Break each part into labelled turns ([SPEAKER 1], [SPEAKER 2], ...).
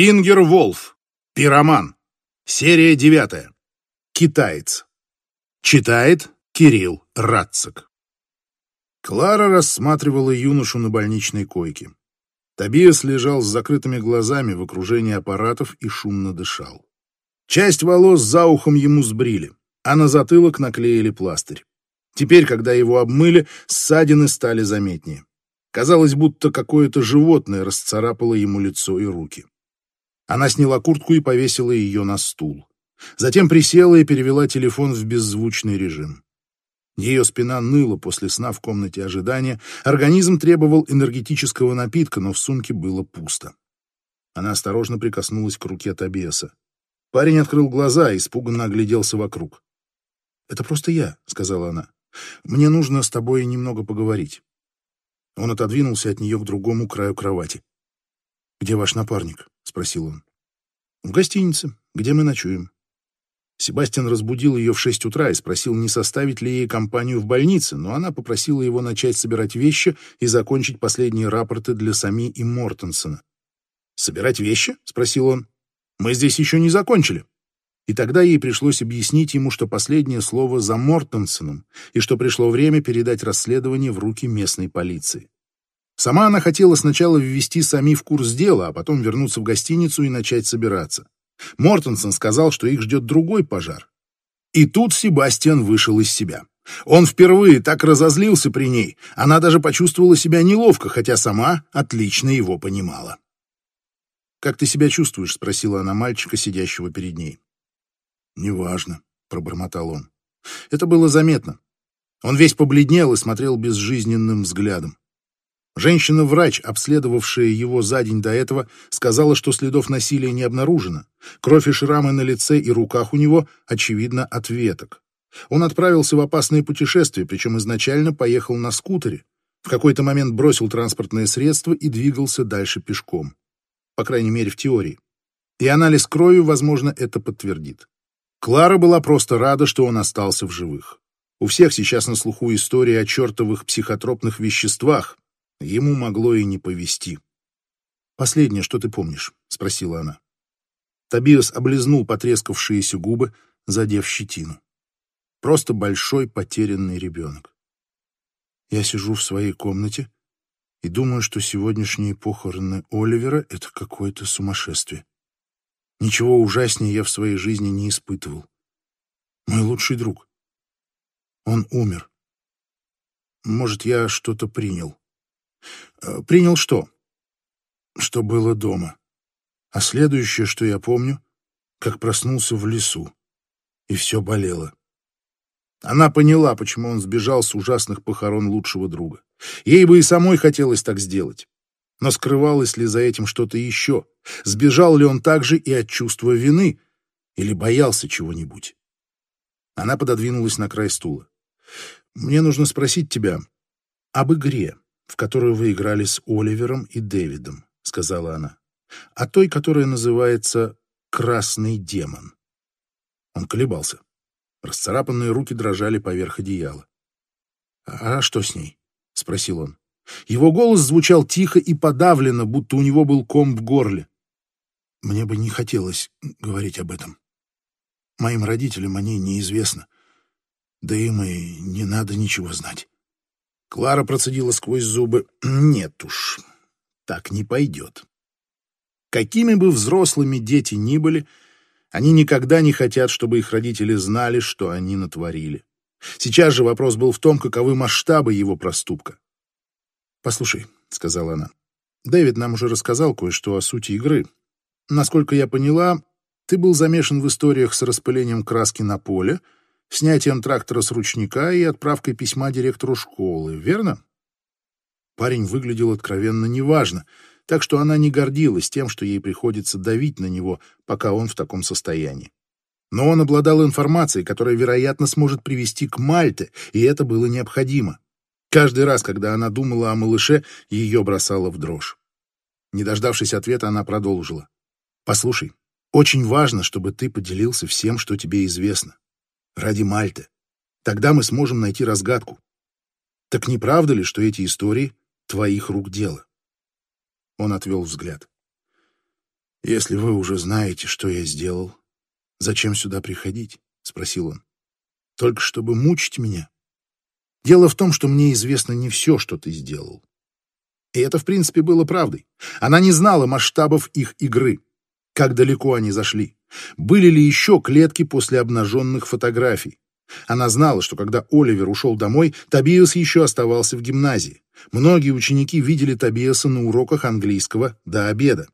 [SPEAKER 1] Ингер Волф. Пироман. Серия девятая. Китаец. Читает Кирилл Радцик. Клара рассматривала юношу на больничной койке. Тобиас лежал с закрытыми глазами в окружении аппаратов и шумно дышал. Часть волос за ухом ему сбрили, а на затылок наклеили пластырь. Теперь, когда его обмыли, ссадины стали заметнее. Казалось, будто какое-то животное расцарапало ему лицо и руки. Она сняла куртку и повесила ее на стул. Затем присела и перевела телефон в беззвучный режим. Ее спина ныла после сна в комнате ожидания, организм требовал энергетического напитка, но в сумке было пусто. Она осторожно прикоснулась к руке Тобиаса. Парень открыл глаза и испуганно огляделся вокруг. «Это просто я», — сказала она. «Мне нужно с тобой немного поговорить». Он отодвинулся от нее к другому краю кровати. «Где ваш напарник?» — спросил он. «В гостинице, где мы ночуем». Себастьян разбудил ее в шесть утра и спросил, не составить ли ей компанию в больнице, но она попросила его начать собирать вещи и закончить последние рапорты для Сами и Мортенсона. «Собирать вещи?» — спросил он. «Мы здесь еще не закончили». И тогда ей пришлось объяснить ему, что последнее слово за Мортенсоном и что пришло время передать расследование в руки местной полиции. Сама она хотела сначала ввести Сами в курс дела, а потом вернуться в гостиницу и начать собираться. Мортенсон сказал, что их ждет другой пожар. И тут Себастьян вышел из себя. Он впервые так разозлился при ней, она даже почувствовала себя неловко, хотя сама отлично его понимала. «Как ты себя чувствуешь?» — спросила она мальчика, сидящего перед ней. «Неважно», — пробормотал он. Это было заметно. Он весь побледнел и смотрел безжизненным взглядом. Женщина-врач, обследовавшая его за день до этого, сказала, что следов насилия не обнаружено. Кровь и шрамы на лице и руках у него, очевидно, от веток. Он отправился в опасное путешествие, причем изначально поехал на скутере. В какой-то момент бросил транспортное средство и двигался дальше пешком. По крайней мере, в теории. И анализ крови, возможно, это подтвердит. Клара была просто рада, что он остался в живых. У всех сейчас на слуху история о чертовых психотропных веществах, Ему могло и не повезти. «Последнее, что ты помнишь?» — спросила она. Тобиас облизнул потрескавшиеся губы, задев щетину. Просто большой потерянный ребенок. Я сижу в своей комнате и думаю, что сегодняшние похороны Оливера — это какое-то сумасшествие. Ничего ужаснее я в своей жизни не испытывал. Мой лучший друг. Он умер. Может, я что-то принял. Э, принял что? Что было дома. А следующее, что я помню, как проснулся в лесу, и все болело. Она поняла, почему он сбежал с ужасных похорон лучшего друга. Ей бы и самой хотелось так сделать. Но скрывалось ли за этим что-то еще? Сбежал ли он также и от чувства вины? Или боялся чего-нибудь? Она пододвинулась на край стула. «Мне нужно спросить тебя об игре в которую вы играли с Оливером и Дэвидом», — сказала она, — «а той, которая называется «Красный демон». Он колебался. Расцарапанные руки дрожали поверх одеяла. «А что с ней?» — спросил он. Его голос звучал тихо и подавленно, будто у него был ком в горле. «Мне бы не хотелось говорить об этом. Моим родителям о ней неизвестно. Да им и не надо ничего знать. Клара процедила сквозь зубы. «Нет уж, так не пойдет. Какими бы взрослыми дети ни были, они никогда не хотят, чтобы их родители знали, что они натворили. Сейчас же вопрос был в том, каковы масштабы его проступка. «Послушай», — сказала она, — «Дэвид нам уже рассказал кое-что о сути игры. Насколько я поняла, ты был замешан в историях с распылением краски на поле, — снятием трактора с ручника и отправкой письма директору школы, верно? Парень выглядел откровенно неважно, так что она не гордилась тем, что ей приходится давить на него, пока он в таком состоянии. Но он обладал информацией, которая, вероятно, сможет привести к Мальте, и это было необходимо. Каждый раз, когда она думала о малыше, ее бросало в дрожь. Не дождавшись ответа, она продолжила. «Послушай, очень важно, чтобы ты поделился всем, что тебе известно ради Мальты. Тогда мы сможем найти разгадку. Так не правда ли, что эти истории твоих рук дело? Он отвел взгляд. «Если вы уже знаете, что я сделал, зачем сюда приходить?» — спросил он. «Только чтобы мучить меня? Дело в том, что мне известно не все, что ты сделал. И это, в принципе, было правдой. Она не знала масштабов их игры, как далеко они зашли, были ли еще клетки после обнаженных фотографий. Она знала, что когда Оливер ушел домой, Тобиас еще оставался в гимназии. Многие ученики видели Тобиаса на уроках английского до обеда.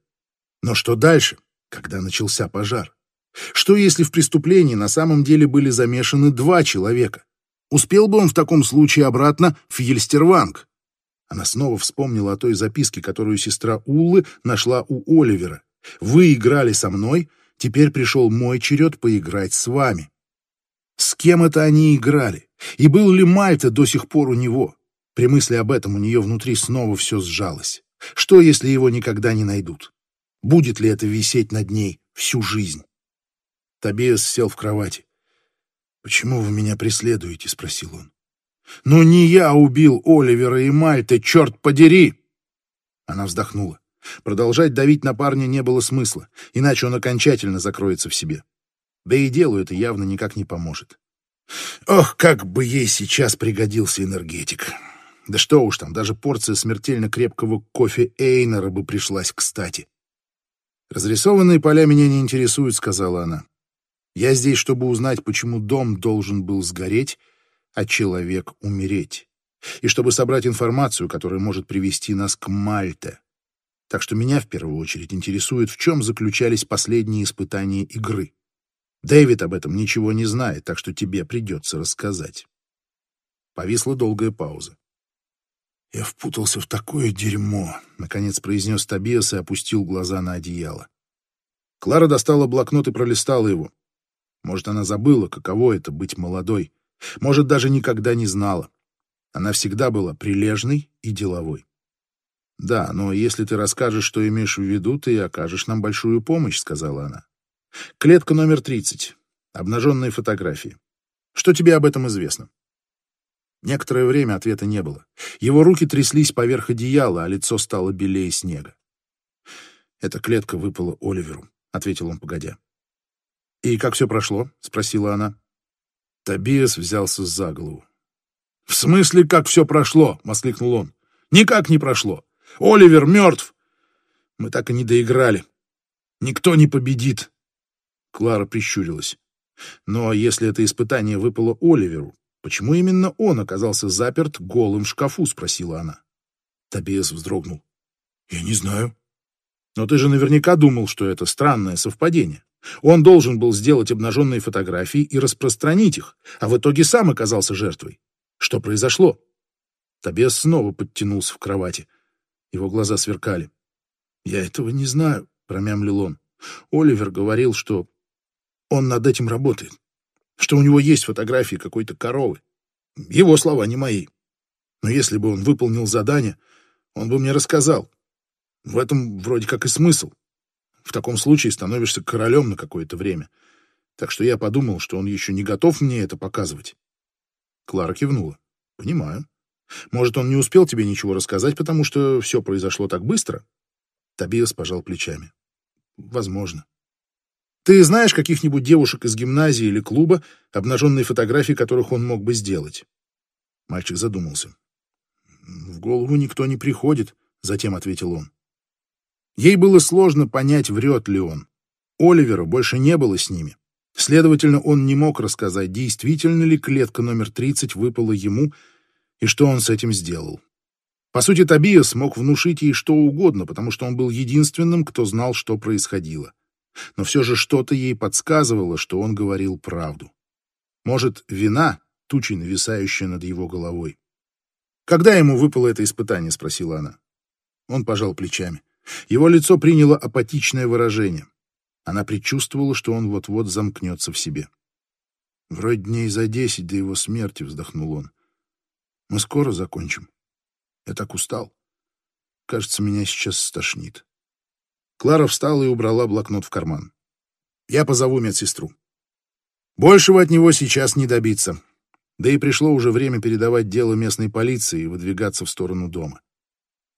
[SPEAKER 1] Но что дальше, когда начался пожар? Что если в преступлении на самом деле были замешаны два человека? Успел бы он в таком случае обратно в Ельстерванг? Она снова вспомнила о той записке, которую сестра Уллы нашла у Оливера. «Вы играли со мной, теперь пришел мой черед поиграть с вами». С кем это они играли? И был ли Мальта до сих пор у него? При мысли об этом у нее внутри снова все сжалось. Что, если его никогда не найдут? Будет ли это висеть над ней всю жизнь? Тобиас сел в кровати. «Почему вы меня преследуете?» — спросил он. «Но не я убил Оливера и Мальты, черт подери!» Она вздохнула. Продолжать давить на парня не было смысла, иначе он окончательно закроется в себе. Да и делу это явно никак не поможет. Ох, как бы ей сейчас пригодился энергетик. Да что уж там, даже порция смертельно крепкого кофе Эйнера бы пришлась кстати. «Разрисованные поля меня не интересуют», — сказала она. «Я здесь, чтобы узнать, почему дом должен был сгореть, а человек умереть, и чтобы собрать информацию, которая может привести нас к Мальте. Так что меня в первую очередь интересует, в чем заключались последние испытания игры. Дэвид об этом ничего не знает, так что тебе придется рассказать. Повисла долгая пауза. «Я впутался в такое дерьмо», — наконец произнес Тобиас и опустил глаза на одеяло. Клара достала блокнот и пролистала его. Может, она забыла, каково это — быть молодой. Может, даже никогда не знала. Она всегда была прилежной и деловой. «Да, но если ты расскажешь, что имеешь в виду, ты окажешь нам большую помощь», — сказала она. Клетка номер 30. Обнаженные фотографии. Что тебе об этом известно? Некоторое время ответа не было. Его руки тряслись поверх одеяла, а лицо стало белее снега. «Эта клетка выпала Оливеру», — ответил он, погодя. «И как все прошло?» — спросила она. Тобиас взялся за голову. «В смысле, как все прошло?» — воскликнул он. «Никак не прошло. Оливер мертв. Мы так и не доиграли. Никто не победит. Клара прищурилась. Но если это испытание выпало Оливеру, почему именно он оказался заперт голым в шкафу, спросила она. Тобиас вздрогнул. Я не знаю. Но ты же наверняка думал, что это странное совпадение. Он должен был сделать обнаженные фотографии и распространить их, а в итоге сам оказался жертвой. Что произошло? Тобиас снова подтянулся в кровати. Его глаза сверкали. «Я этого не знаю», — промямлил он. Оливер говорил, что он над этим работает. Что у него есть фотографии какой-то коровы. Его слова, не мои. Но если бы он выполнил задание, он бы мне рассказал. В этом вроде как и смысл. В таком случае становишься королем на какое-то время. Так что я подумал, что он еще не готов мне это показывать. Клара кивнула. Понимаю. Может, он не успел тебе ничего рассказать, потому что все произошло так быстро? Тобиас пожал плечами. Возможно. Ты знаешь каких-нибудь девушек из гимназии или клуба, обнаженные фотографии которых он мог бы сделать?» Мальчик задумался. «В голову никто не приходит», — затем ответил он. Ей было сложно понять, врет ли он. Оливера больше не было с ними. Следовательно, он не мог рассказать, действительно ли клетка номер 30 выпала ему и что он с этим сделал. По сути, Тобиас мог внушить ей что угодно, потому что он был единственным, кто знал, что происходило но все же что-то ей подсказывало, что он говорил правду. Может, вина, тучей нависающая над его головой. «Когда ему выпало это испытание?» — спросила она. Он пожал плечами. Его лицо приняло апатичное выражение. Она предчувствовала, что он вот-вот замкнется в себе. «Вроде дней за десять до его смерти», — вздохнул он. «Мы скоро закончим. Я так устал. Кажется, меня сейчас стошнит». Клара встала и убрала блокнот в карман. «Я позову медсестру. Большего от него сейчас не добиться. Да и пришло уже время передавать дело местной полиции и выдвигаться в сторону дома.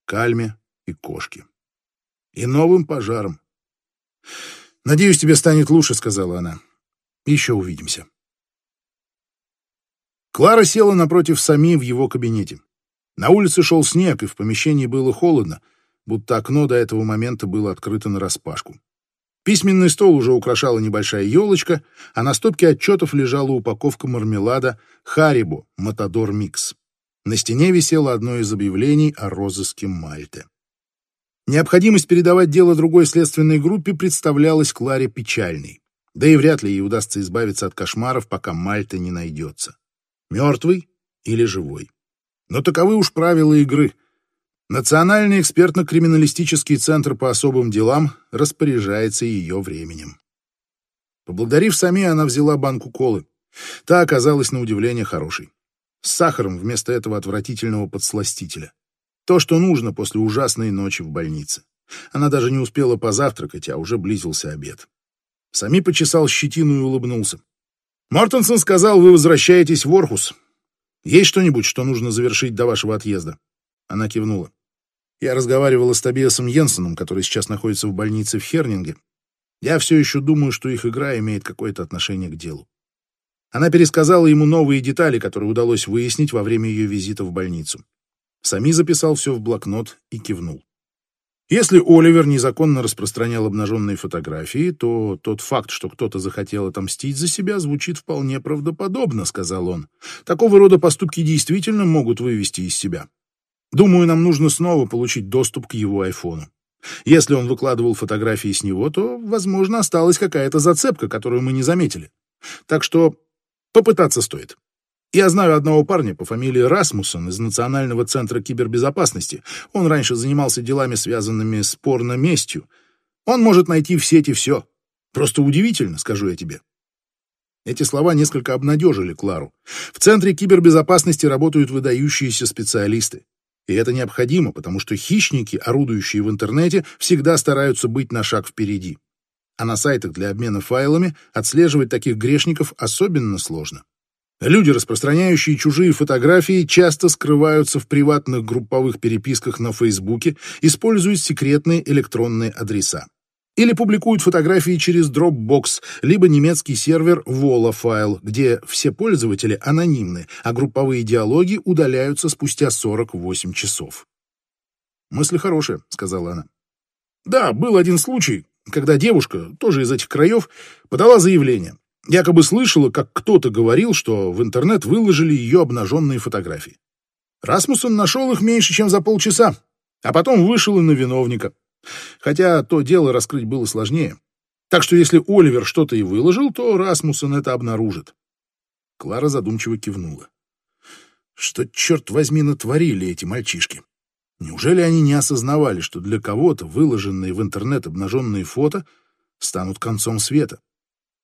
[SPEAKER 1] Кальме и кошки. И новым пожаром. «Надеюсь, тебе станет лучше», — сказала она. «Еще увидимся». Клара села напротив Сами в его кабинете. На улице шел снег, и в помещении было холодно, будто окно до этого момента было открыто нараспашку. Письменный стол уже украшала небольшая елочка, а на стопке отчетов лежала упаковка мармелада «Харибо. Матадор Микс». На стене висело одно из объявлений о розыске Мальты. Необходимость передавать дело другой следственной группе представлялась Кларе печальной. Да и вряд ли ей удастся избавиться от кошмаров, пока Мальта не найдется. Мертвый или живой. Но таковы уж правила игры — Национальный экспертно-криминалистический центр по особым делам распоряжается ее временем. Поблагодарив Сами, она взяла банку колы. Та оказалась на удивление хорошей. С сахаром вместо этого отвратительного подсластителя. То, что нужно после ужасной ночи в больнице. Она даже не успела позавтракать, а уже близился обед. Сами почесал щетину и улыбнулся. «Мортенсон сказал, вы возвращаетесь в Орхус. Есть что-нибудь, что нужно завершить до вашего отъезда?» Она кивнула. Я разговаривала с Тобиасом Йенсеном, который сейчас находится в больнице в Хернинге. Я все еще думаю, что их игра имеет какое-то отношение к делу. Она пересказала ему новые детали, которые удалось выяснить во время ее визита в больницу. Сами записал все в блокнот и кивнул. Если Оливер незаконно распространял обнаженные фотографии, то тот факт, что кто-то захотел отомстить за себя, звучит вполне правдоподобно, сказал он. Такого рода поступки действительно могут вывести из себя. Думаю, нам нужно снова получить доступ к его айфону. Если он выкладывал фотографии с него, то, возможно, осталась какая-то зацепка, которую мы не заметили. Так что попытаться стоит. Я знаю одного парня по фамилии Расмуссен из Национального центра кибербезопасности. Он раньше занимался делами, связанными с порно-местью. Он может найти в сети все. Просто удивительно, скажу я тебе. Эти слова несколько обнадежили Клару. В Центре кибербезопасности работают выдающиеся специалисты. И это необходимо, потому что хищники, орудующие в интернете, всегда стараются быть на шаг впереди. А на сайтах для обмена файлами отслеживать таких грешников особенно сложно. Люди, распространяющие чужие фотографии, часто скрываются в приватных групповых переписках на Фейсбуке, используют секретные электронные адреса или публикуют фотографии через Dropbox, либо немецкий сервер Volafile, где все пользователи анонимны, а групповые диалоги удаляются спустя 48 часов. «Мысли хорошие», — сказала она. «Да, был один случай, когда девушка, тоже из этих краев, подала заявление. Якобы слышала, как кто-то говорил, что в интернет выложили ее обнаженные фотографии. Расмуссен нашел их меньше, чем за полчаса, а потом вышел и на виновника. Хотя то дело раскрыть было сложнее. Так что если Оливер что-то и выложил, то Расмуссен это обнаружит. Клара задумчиво кивнула. Что, черт возьми, натворили эти мальчишки? Неужели они не осознавали, что для кого-то выложенные в интернет обнаженные фото станут концом света?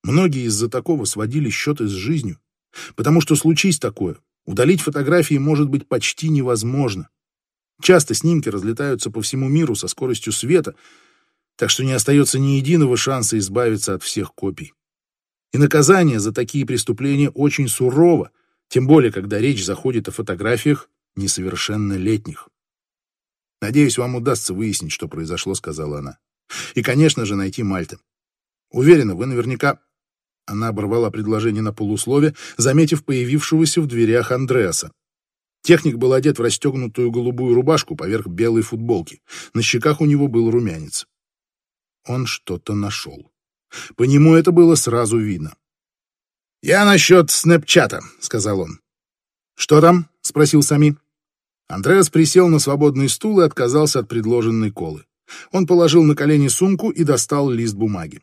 [SPEAKER 1] Многие из-за такого сводили счеты с жизнью. Потому что случись такое, удалить фотографии может быть почти невозможно. Часто снимки разлетаются по всему миру со скоростью света, так что не остается ни единого шанса избавиться от всех копий. И наказание за такие преступления очень сурово, тем более, когда речь заходит о фотографиях несовершеннолетних. «Надеюсь, вам удастся выяснить, что произошло», — сказала она. «И, конечно же, найти Мальты. Уверена, вы наверняка...» Она оборвала предложение на полуслове, заметив появившегося в дверях Андреаса. Техник был одет в расстегнутую голубую рубашку поверх белой футболки. На щеках у него был румянец. Он что-то нашел. По нему это было сразу видно. «Я насчет снэпчата», — сказал он. «Что там?» — спросил Сами. Андреас присел на свободный стул и отказался от предложенной колы. Он положил на колени сумку и достал лист бумаги.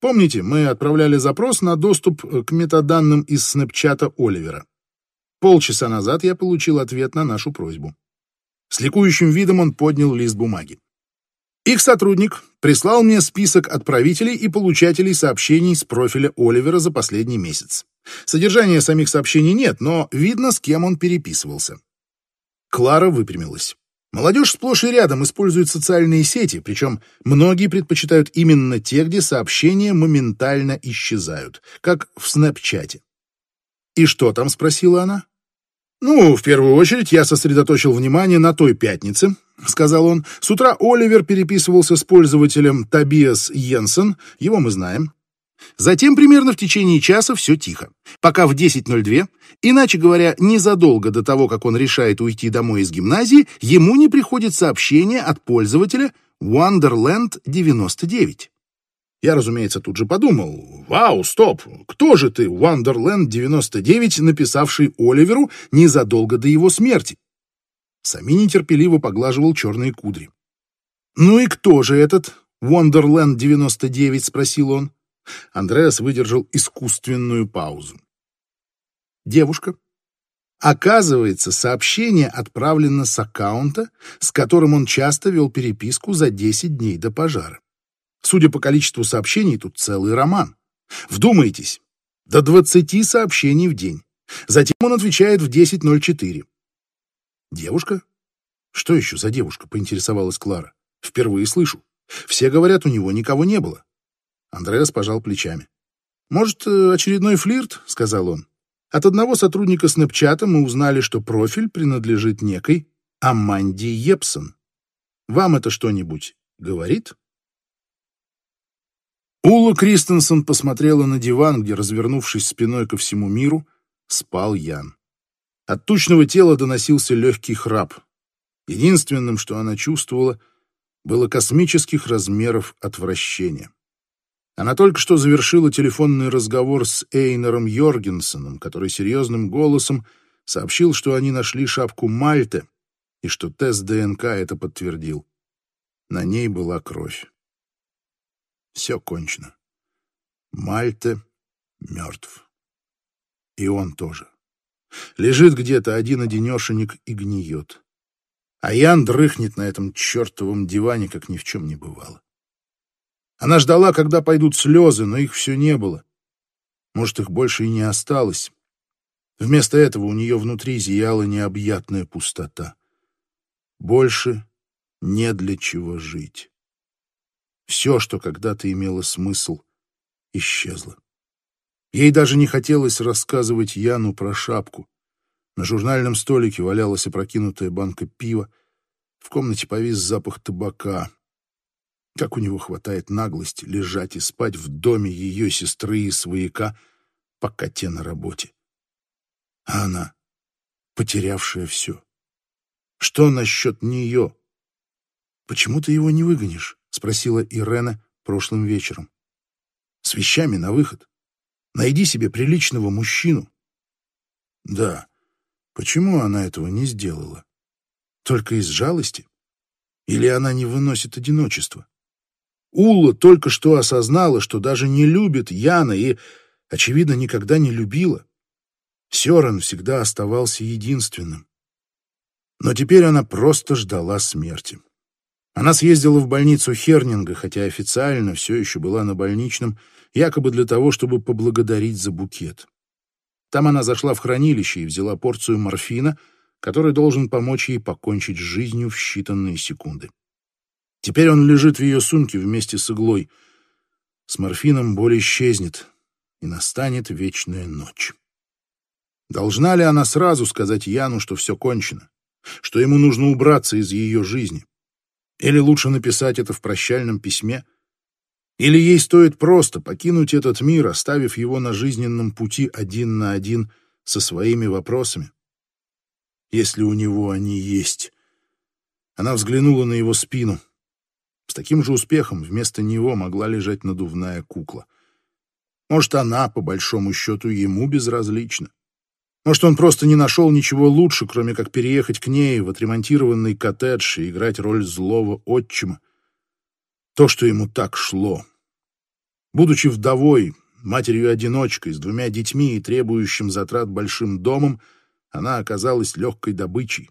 [SPEAKER 1] Помните, мы отправляли запрос на доступ к метаданным из снэпчата Оливера. Полчаса назад я получил ответ на нашу просьбу. С ликующим видом он поднял лист бумаги. Их сотрудник прислал мне список отправителей и получателей сообщений с профиля Оливера за последний месяц. Содержания самих сообщений нет, но видно, с кем он переписывался. Клара выпрямилась. Молодежь сплошь и рядом использует социальные сети, причем многие предпочитают именно те, где сообщения моментально исчезают, как в Снэпчате. «И что там?» — спросила она. «Ну, в первую очередь я сосредоточил внимание на той пятнице, — сказал он. «С утра Оливер переписывался с пользователем Тобиас Йенсен, его мы знаем. Затем примерно в течение часа все тихо, пока в 10.02, иначе говоря, незадолго до того, как он решает уйти домой из гимназии, ему не приходит сообщение от пользователя Wonderland 99. Я, разумеется, тут же подумал, вау, стоп, кто же ты, Wonderland 99, написавший Оливеру незадолго до его смерти? Сами нетерпеливо поглаживал черные кудри. «Ну и кто же этот Wonderland 99?» — спросил он. Андреас выдержал искусственную паузу. Девушка. Оказывается, сообщение отправлено с аккаунта, с которым он часто вел переписку за 10 дней до пожара. Судя по количеству сообщений, тут целый роман. Вдумайтесь, до 20 сообщений в день. Затем он отвечает в 10.04. Девушка? Что еще за девушка, поинтересовалась Клара. Впервые слышу. Все говорят, у него никого не было. Андреас пожал плечами. «Может, э, очередной флирт?» — сказал он. «От одного сотрудника Снэпчата мы узнали, что профиль принадлежит некой Аманди Епсон. Вам это что-нибудь говорит?» Ула Кристенсен посмотрела на диван, где, развернувшись спиной ко всему миру, спал Ян. От тучного тела доносился легкий храп. Единственным, что она чувствовала, было космических размеров отвращения. Она только что завершила телефонный разговор с Эйнером Йоргенсеном, который серьезным голосом сообщил, что они нашли шапку Мальты и что тест ДНК это подтвердил. На ней была кровь. Все кончено. Мальте мертв. И он тоже. Лежит где-то один-одинешенек и гниет. А Ян дрыхнет на этом чертовом диване, как ни в чем не бывало. Она ждала, когда пойдут слезы, но их все не было. Может, их больше и не осталось. Вместо этого у нее внутри зияла необъятная пустота. Больше не для чего жить. Все, что когда-то имело смысл, исчезло. Ей даже не хотелось рассказывать Яну про шапку. На журнальном столике валялась опрокинутая банка пива. В комнате повис запах табака. Как у него хватает наглости лежать и спать в доме ее сестры и свояка, пока те на работе. А она, потерявшая все. Что насчет нее? Почему ты его не выгонишь? Спросила Ирена прошлым вечером. С вещами на выход. Найди себе приличного мужчину. Да, почему она этого не сделала? Только из жалости? Или она не выносит одиночества? Улла только что осознала, что даже не любит Яна и, очевидно, никогда не любила. Сёрен всегда оставался единственным. Но теперь она просто ждала смерти. Она съездила в больницу Хернинга, хотя официально все еще была на больничном, якобы для того, чтобы поблагодарить за букет. Там она зашла в хранилище и взяла порцию морфина, который должен помочь ей покончить с жизнью в считанные секунды. Теперь он лежит в ее сумке вместе с иглой. С морфином боль исчезнет, и настанет вечная ночь. Должна ли она сразу сказать Яну, что все кончено, что ему нужно убраться из ее жизни? Или лучше написать это в прощальном письме? Или ей стоит просто покинуть этот мир, оставив его на жизненном пути один на один со своими вопросами? Если у него они есть. Она взглянула на его спину — с таким же успехом вместо него могла лежать надувная кукла. Может, она, по большому счету, ему безразлична. Может, он просто не нашел ничего лучше, кроме как переехать к ней в отремонтированный коттедж и играть роль злого отчима. То, что ему так шло. Будучи вдовой, матерью-одиночкой, с двумя детьми и требующим затрат большим домом, она оказалась легкой добычей.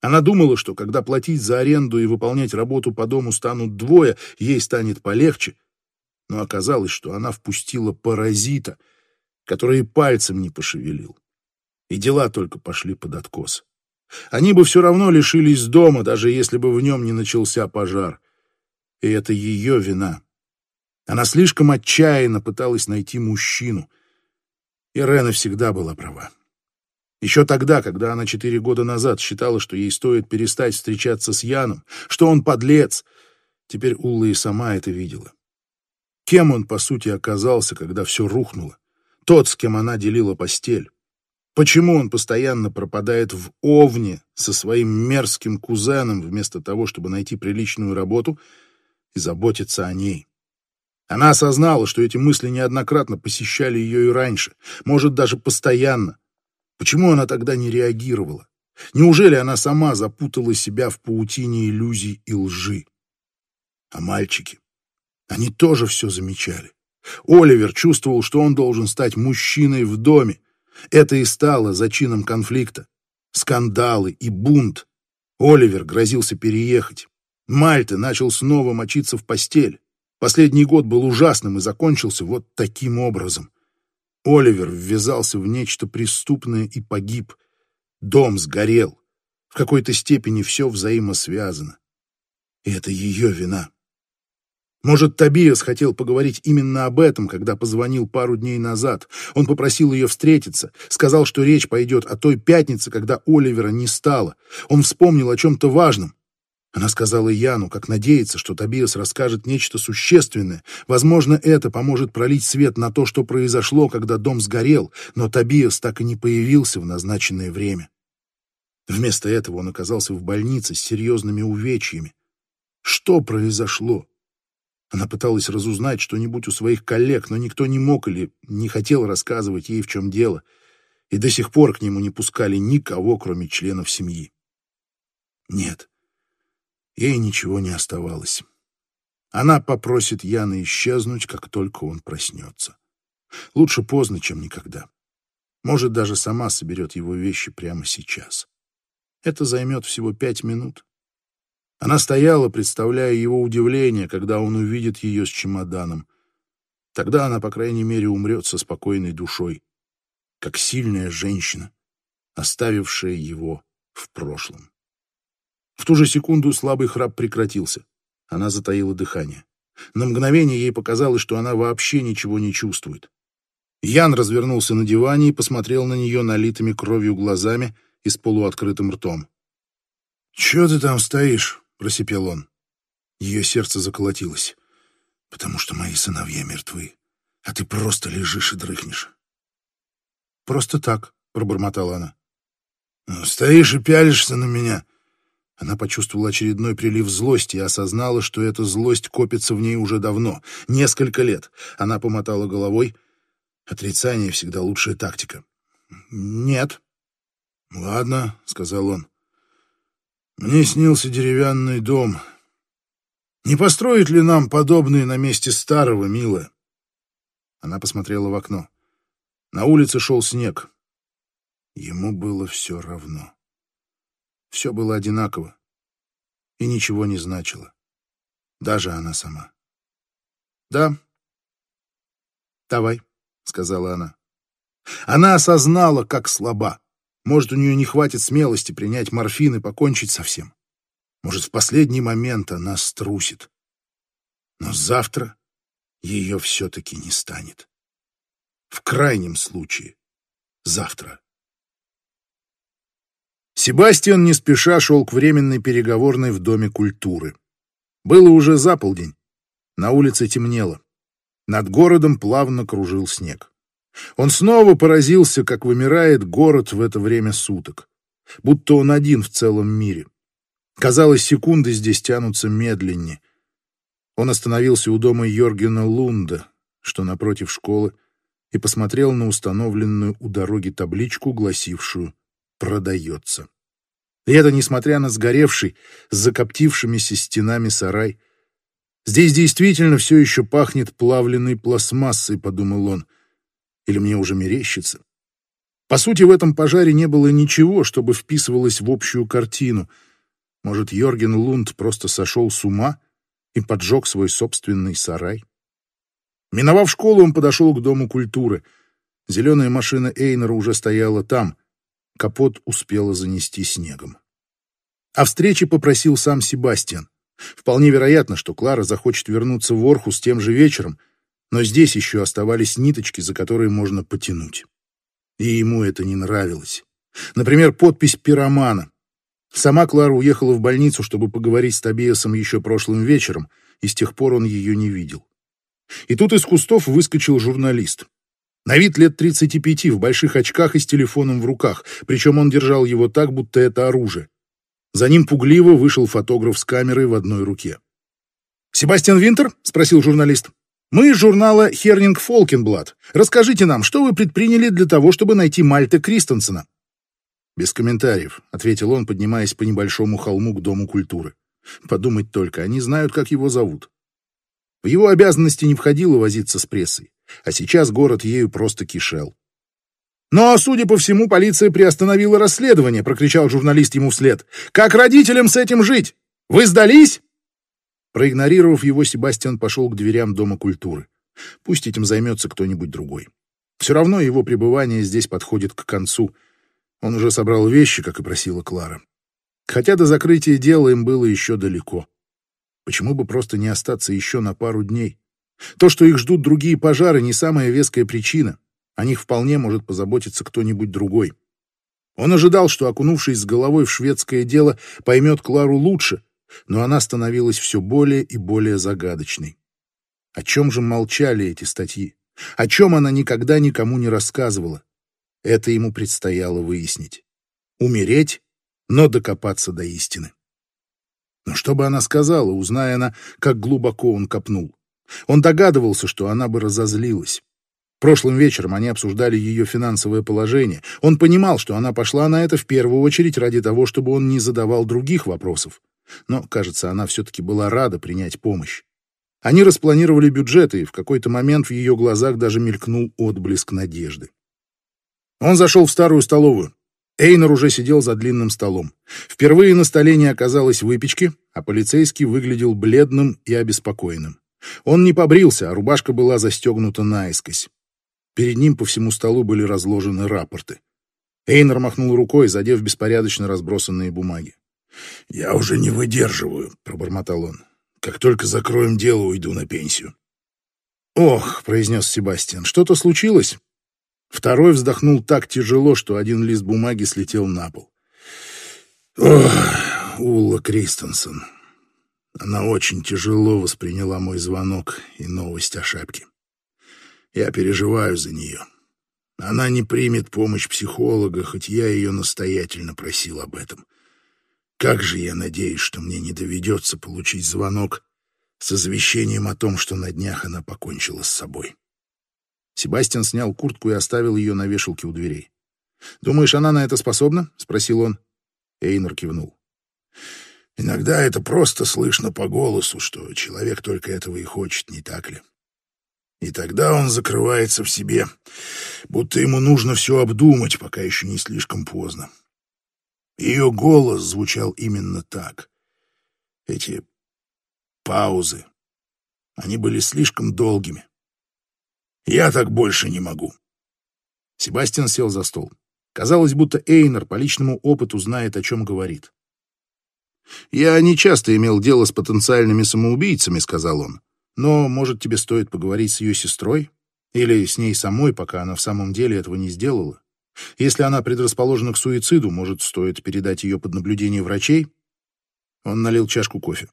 [SPEAKER 1] Она думала, что когда платить за аренду и выполнять работу по дому станут двое, ей станет полегче. Но оказалось, что она впустила паразита, который пальцем не пошевелил. И дела только пошли под откос. Они бы все равно лишились дома, даже если бы в нем не начался пожар. И это ее вина. Она слишком отчаянно пыталась найти мужчину. Ирена всегда была права. Еще тогда, когда она четыре года назад считала, что ей стоит перестать встречаться с Яном, что он подлец, теперь Улла и сама это видела. Кем он, по сути, оказался, когда все рухнуло? Тот, с кем она делила постель. Почему он постоянно пропадает в Овне со своим мерзким кузеном, вместо того, чтобы найти приличную работу и заботиться о ней? Она осознала, что эти мысли неоднократно посещали ее и раньше, может, даже постоянно. Почему она тогда не реагировала? Неужели она сама запутала себя в паутине иллюзий и лжи? А мальчики? Они тоже все замечали. Оливер чувствовал, что он должен стать мужчиной в доме. Это и стало зачином конфликта. Скандалы и бунт. Оливер грозился переехать. Мальта начал снова мочиться в постель. Последний год был ужасным и закончился вот таким образом. Оливер ввязался в нечто преступное и погиб. Дом сгорел. В какой-то степени все взаимосвязано. И это ее вина. Может, Тобиас хотел поговорить именно об этом, когда позвонил пару дней назад. Он попросил ее встретиться, сказал, что речь пойдет о той пятнице, когда Оливера не стало. Он вспомнил о чем-то важном. Она сказала Яну, как надеется, что Тобиас расскажет нечто существенное. Возможно, это поможет пролить свет на то, что произошло, когда дом сгорел, но Тобиас так и не появился в назначенное время. Вместо этого он оказался в больнице с серьезными увечьями. Что произошло? Она пыталась разузнать что-нибудь у своих коллег, но никто не мог или не хотел рассказывать ей, в чем дело, и до сих пор к нему не пускали никого, кроме членов семьи. Нет, Ей ничего не оставалось. Она попросит Яна исчезнуть, как только он проснется. Лучше поздно, чем никогда. Может, даже сама соберет его вещи прямо сейчас. Это займет всего пять минут. Она стояла, представляя его удивление, когда он увидит ее с чемоданом. Тогда она, по крайней мере, умрет со спокойной душой, как сильная женщина, оставившая его в прошлом. В ту же секунду слабый храп прекратился. Она затаила дыхание. На мгновение ей показалось, что она вообще ничего не чувствует. Ян развернулся на диване и посмотрел на нее налитыми кровью глазами и с полуоткрытым ртом. «Чего ты там стоишь?» — просипел он. Ее сердце заколотилось. «Потому что мои сыновья мертвы, а ты просто лежишь и дрыхнешь». «Просто так», — пробормотала она. «Ну, «Стоишь и пялишься на меня, она почувствовала очередной прилив злости и осознала, что эта злость копится в ней уже давно, несколько лет. Она помотала головой. Отрицание всегда лучшая тактика. «Нет». «Ладно», — сказал он. «Мне снился деревянный дом. Не построить ли нам подобные на месте старого, милая?» Она посмотрела в окно. На улице шел снег. Ему было все равно. Все было одинаково и ничего не значило. Даже она сама. «Да, давай», — сказала она. Она осознала, как слаба. Может, у нее не хватит смелости принять морфин и покончить со всем. Может, в последний момент она струсит. Но завтра ее все-таки не станет. В крайнем случае, завтра. Себастьян не спеша шел к временной переговорной в Доме культуры. Было уже заполдень. На улице темнело. Над городом плавно кружил снег. Он снова поразился, как вымирает город в это время суток. Будто он один в целом мире. Казалось, секунды здесь тянутся медленнее. Он остановился у дома Йоргена Лунда, что напротив школы, и посмотрел на установленную у дороги табличку, гласившую продается. И это несмотря на сгоревший, с закоптившимися стенами сарай. Здесь действительно все еще пахнет плавленной пластмассой, подумал он. Или мне уже мерещится? По сути, в этом пожаре не было ничего, чтобы вписывалось в общую картину. Может, Йорген Лунд просто сошел с ума и поджег свой собственный сарай? Миновав школу, он подошел к Дому культуры. Зеленая машина Эйнера уже стояла там — Капот успела занести снегом. О встрече попросил сам Себастьян. Вполне вероятно, что Клара захочет вернуться в Орхус тем же вечером, но здесь еще оставались ниточки, за которые можно потянуть. И ему это не нравилось. Например, подпись пиромана. Сама Клара уехала в больницу, чтобы поговорить с Тобиасом еще прошлым вечером, и с тех пор он ее не видел. И тут из кустов выскочил журналист. На вид лет 35, в больших очках и с телефоном в руках, причем он держал его так, будто это оружие. За ним пугливо вышел фотограф с камерой в одной руке. «Себастьян Винтер?» — спросил журналист. «Мы из журнала «Хернинг Фолкенблад». Расскажите нам, что вы предприняли для того, чтобы найти Мальта Кристенсена?» «Без комментариев», — ответил он, поднимаясь по небольшому холму к Дому культуры. «Подумать только, они знают, как его зовут». В его обязанности не входило возиться с прессой, а сейчас город ею просто кишел. «Но, судя по всему, полиция приостановила расследование», — прокричал журналист ему вслед. «Как родителям с этим жить? Вы сдались?» Проигнорировав его, Себастьян пошел к дверям Дома культуры. Пусть этим займется кто-нибудь другой. Все равно его пребывание здесь подходит к концу. Он уже собрал вещи, как и просила Клара. Хотя до закрытия дела им было еще далеко. Почему бы просто не остаться еще на пару дней? То, что их ждут другие пожары, не самая веская причина. О них вполне может позаботиться кто-нибудь другой. Он ожидал, что, окунувшись с головой в шведское дело, поймет Клару лучше, но она становилась все более и более загадочной. О чем же молчали эти статьи? О чем она никогда никому не рассказывала? Это ему предстояло выяснить. Умереть, но докопаться до истины. Но что бы она сказала, узная она, как глубоко он копнул? Он догадывался, что она бы разозлилась. Прошлым вечером они обсуждали ее финансовое положение. Он понимал, что она пошла на это в первую очередь ради того, чтобы он не задавал других вопросов. Но, кажется, она все-таки была рада принять помощь. Они распланировали бюджеты, и в какой-то момент в ее глазах даже мелькнул отблеск надежды. Он зашел в старую столовую. Эйнер уже сидел за длинным столом. Впервые на столе не оказалось выпечки, а полицейский выглядел бледным и обеспокоенным. Он не побрился, а рубашка была застегнута наискось. Перед ним по всему столу были разложены рапорты. Эйнер махнул рукой, задев беспорядочно разбросанные бумаги. «Я уже не выдерживаю», — пробормотал он. «Как только закроем дело, уйду на пенсию». «Ох», — произнес Себастьян, — «что-то случилось?» Второй вздохнул так тяжело, что один лист бумаги слетел на пол. «Ох, Ула Кристенсен. Она очень тяжело восприняла мой звонок и новость о шапке. Я переживаю за нее. Она не примет помощь психолога, хоть я ее настоятельно просил об этом. Как же я надеюсь, что мне не доведется получить звонок с извещением о том, что на днях она покончила с собой. Себастьян снял куртку и оставил ее на вешалке у дверей. «Думаешь, она на это способна?» — спросил он. Эйнер кивнул. «Иногда это просто слышно по голосу, что человек только этого и хочет, не так ли? И тогда он закрывается в себе, будто ему нужно все обдумать, пока еще не слишком поздно. Ее голос звучал именно так. Эти паузы, они были слишком долгими. Я так больше не могу. Себастьян сел за стол. Казалось, будто Эйнер по личному опыту знает, о чем говорит. «Я не часто имел дело с потенциальными самоубийцами», — сказал он. Но, может, тебе стоит поговорить с ее сестрой? Или с ней самой, пока она в самом деле этого не сделала? Если она предрасположена к суициду, может, стоит передать ее под наблюдение врачей? Он налил чашку кофе.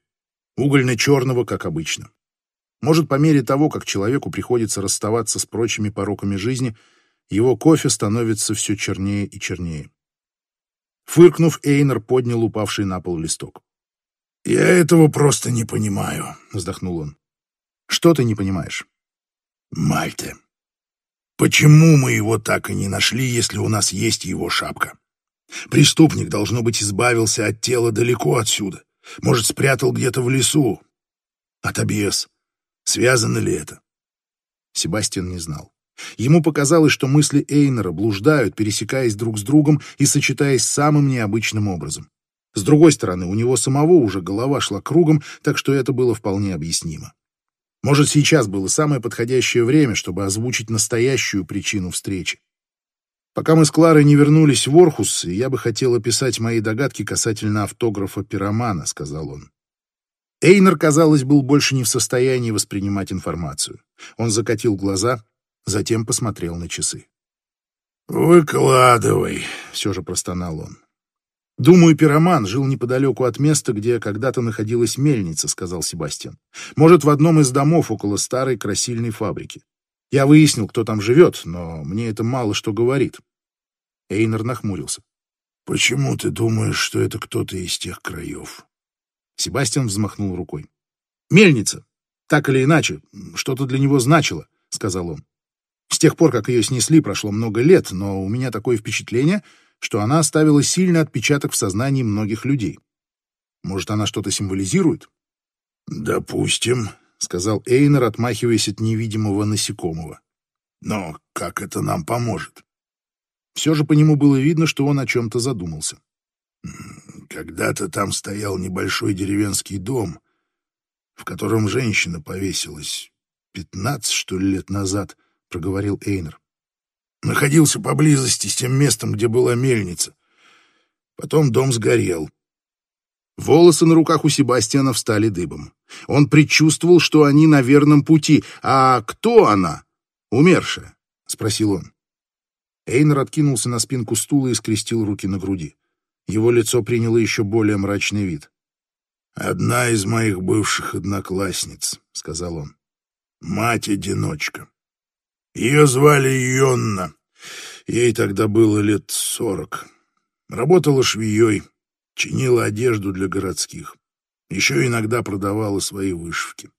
[SPEAKER 1] Угольно-черного, как обычно. Может, по мере того, как человеку приходится расставаться с прочими пороками жизни, его кофе становится все чернее и чернее. Фыркнув, Эйнер поднял упавший на пол листок. «Я этого просто не понимаю», — вздохнул он. Что ты не понимаешь? Мальте. Почему мы его так и не нашли, если у нас есть его шапка? Преступник, должно быть, избавился от тела далеко отсюда. Может, спрятал где-то в лесу. А Тобиас, связано ли это? Себастьян не знал. Ему показалось, что мысли Эйнера блуждают, пересекаясь друг с другом и сочетаясь самым необычным образом. С другой стороны, у него самого уже голова шла кругом, так что это было вполне объяснимо. Может, сейчас было самое подходящее время, чтобы озвучить настоящую причину встречи. Пока мы с Кларой не вернулись в Орхус, я бы хотел описать мои догадки касательно автографа пиромана, сказал он. Эйнер, казалось, был больше не в состоянии воспринимать информацию. Он закатил глаза, затем посмотрел на часы. «Выкладывай», — все же простонал он. «Думаю, пироман жил неподалеку от места, где когда-то находилась мельница», — сказал Себастьян. «Может, в одном из домов около старой красильной фабрики. Я выяснил, кто там живет, но мне это мало что говорит». Эйнер нахмурился. «Почему ты думаешь, что это кто-то из тех краев?» Себастьян взмахнул рукой. «Мельница. Так или иначе, что-то для него значило», — сказал он. «С тех пор, как ее снесли, прошло много лет, но у меня такое впечатление, что она оставила сильный отпечаток в сознании многих людей. Может, она что-то символизирует? «Допустим», — сказал Эйнер, отмахиваясь от невидимого насекомого. «Но как это нам поможет?» Все же по нему было видно, что он о чем-то задумался. «Когда-то там стоял небольшой деревенский дом, в котором женщина повесилась пятнадцать, что ли, лет назад», — проговорил Эйнер. Находился поблизости с тем местом, где была мельница. Потом дом сгорел. Волосы на руках у Себастьяна встали дыбом. Он предчувствовал, что они на верном пути. «А кто она? Умершая?» — спросил он. Эйнер откинулся на спинку стула и скрестил руки на груди. Его лицо приняло еще более мрачный вид. «Одна из моих бывших одноклассниц», — сказал он. «Мать-одиночка. Ее звали Йонна. Ей тогда было лет сорок. Работала швеей, чинила одежду для городских. Еще иногда продавала свои вышивки.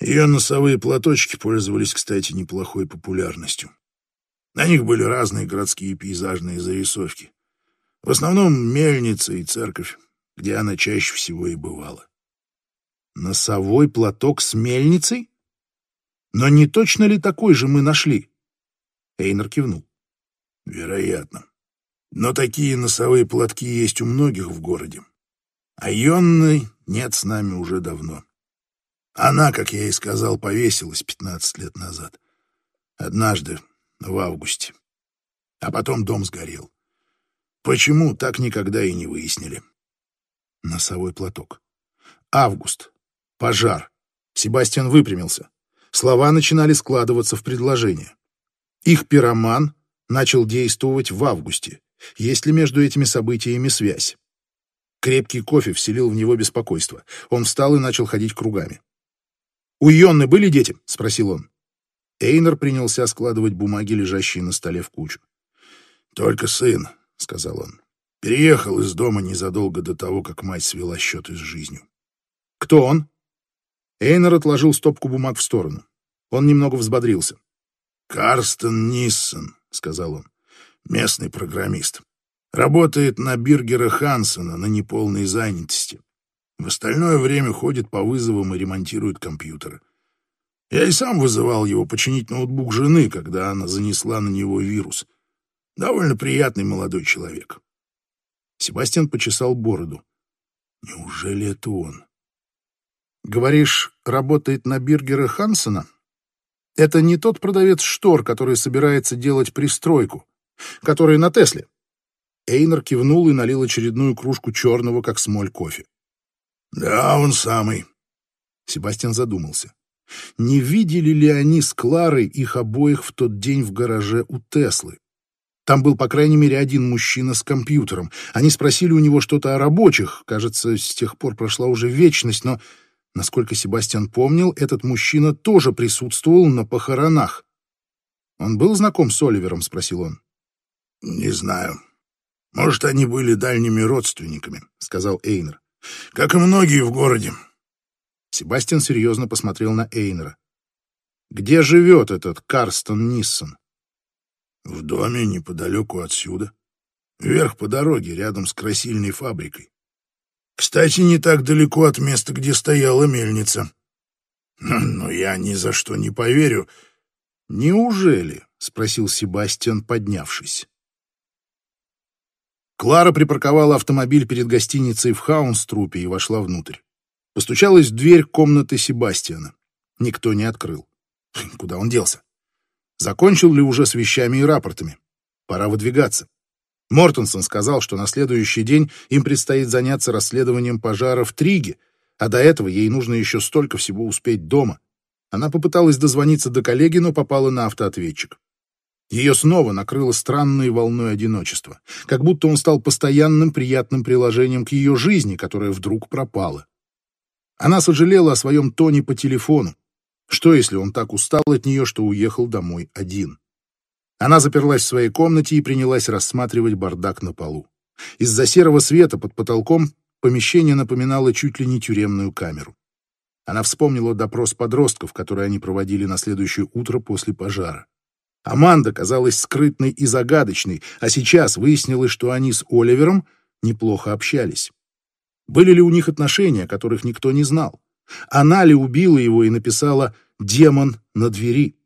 [SPEAKER 1] Ее носовые платочки пользовались, кстати, неплохой популярностью. На них были разные городские пейзажные зарисовки. В основном мельница и церковь, где она чаще всего и бывала. Носовой платок с мельницей? Но не точно ли такой же мы нашли? Эйнер кивнул. Вероятно. Но такие носовые платки есть у многих в городе. А Йонны нет с нами уже давно. Она, как я и сказал, повесилась пятнадцать лет назад. Однажды, в августе. А потом дом сгорел. Почему, так никогда и не выяснили. Носовой платок. Август. Пожар. Себастьян выпрямился. Слова начинали складываться в предложение. Их пироман начал действовать в августе. Есть ли между этими событиями связь? Крепкий кофе вселил в него беспокойство. Он встал и начал ходить кругами. «У Йонны были дети?» — спросил он. Эйнер принялся складывать бумаги, лежащие на столе в кучу. «Только сын», — сказал он. «Переехал из дома незадолго до того, как мать свела счеты с жизнью». «Кто он?» Эйнер отложил стопку бумаг в сторону. Он немного взбодрился. «Карстен Ниссон», — сказал он, — «местный программист. Работает на Биргера Хансена на неполной занятости. В остальное время ходит по вызовам и ремонтирует компьютеры. Я и сам вызывал его починить ноутбук жены, когда она занесла на него вирус. Довольно приятный молодой человек». Себастьян почесал бороду. «Неужели это он?» Говоришь, работает на Биргера Хансена? Это не тот продавец штор, который собирается делать пристройку, который на Тесле. Эйнер кивнул и налил очередную кружку черного, как смоль, кофе. Да, он самый. Себастьян задумался. Не видели ли они с Кларой их обоих в тот день в гараже у Теслы? Там был, по крайней мере, один мужчина с компьютером. Они спросили у него что-то о рабочих. Кажется, с тех пор прошла уже вечность, но Насколько Себастьян помнил, этот мужчина тоже присутствовал на похоронах. «Он был знаком с Оливером?» — спросил он. «Не знаю. Может, они были дальними родственниками», — сказал Эйнер. «Как и многие в городе». Себастьян серьезно посмотрел на Эйнера. «Где живет этот Карстон Ниссон?» «В доме неподалеку отсюда. Вверх по дороге, рядом с красильной фабрикой. Кстати, не так далеко от места, где стояла мельница. Но я ни за что не поверю. Неужели? спросил Себастьян, поднявшись. Клара припарковала автомобиль перед гостиницей в Хаунструпе и вошла внутрь. Постучалась в дверь комнаты Себастьяна. Никто не открыл. Куда он делся? Закончил ли уже с вещами и рапортами? Пора выдвигаться. Мортенсон сказал, что на следующий день им предстоит заняться расследованием пожара в Триге, а до этого ей нужно еще столько всего успеть дома. Она попыталась дозвониться до коллеги, но попала на автоответчик. Ее снова накрыло странной волной одиночества, как будто он стал постоянным приятным приложением к ее жизни, которая вдруг пропала. Она сожалела о своем тоне по телефону. Что, если он так устал от нее, что уехал домой один? Она заперлась в своей комнате и принялась рассматривать бардак на полу. Из-за серого света под потолком помещение напоминало чуть ли не тюремную камеру. Она вспомнила допрос подростков, который они проводили на следующее утро после пожара. Аманда казалась скрытной и загадочной, а сейчас выяснилось, что они с Оливером неплохо общались. Были ли у них отношения, которых никто не знал? Она ли убила его и написала «демон на двери»?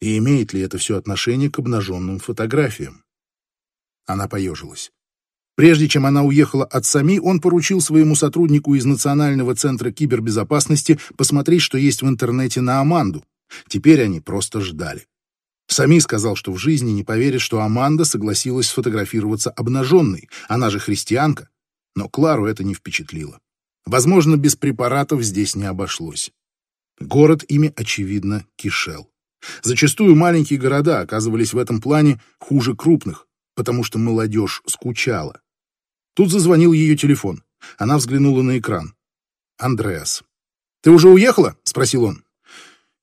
[SPEAKER 1] И имеет ли это все отношение к обнаженным фотографиям? Она поежилась. Прежде чем она уехала от Сами, он поручил своему сотруднику из Национального центра кибербезопасности посмотреть, что есть в интернете на Аманду. Теперь они просто ждали. Сами сказал, что в жизни не поверит, что Аманда согласилась сфотографироваться обнаженной, она же христианка. Но Клару это не впечатлило. Возможно, без препаратов здесь не обошлось. Город ими, очевидно, кишел. Зачастую маленькие города оказывались в этом плане хуже крупных, потому что молодежь скучала. Тут зазвонил ее телефон. Она взглянула на экран. «Андреас». «Ты уже уехала?» — спросил он.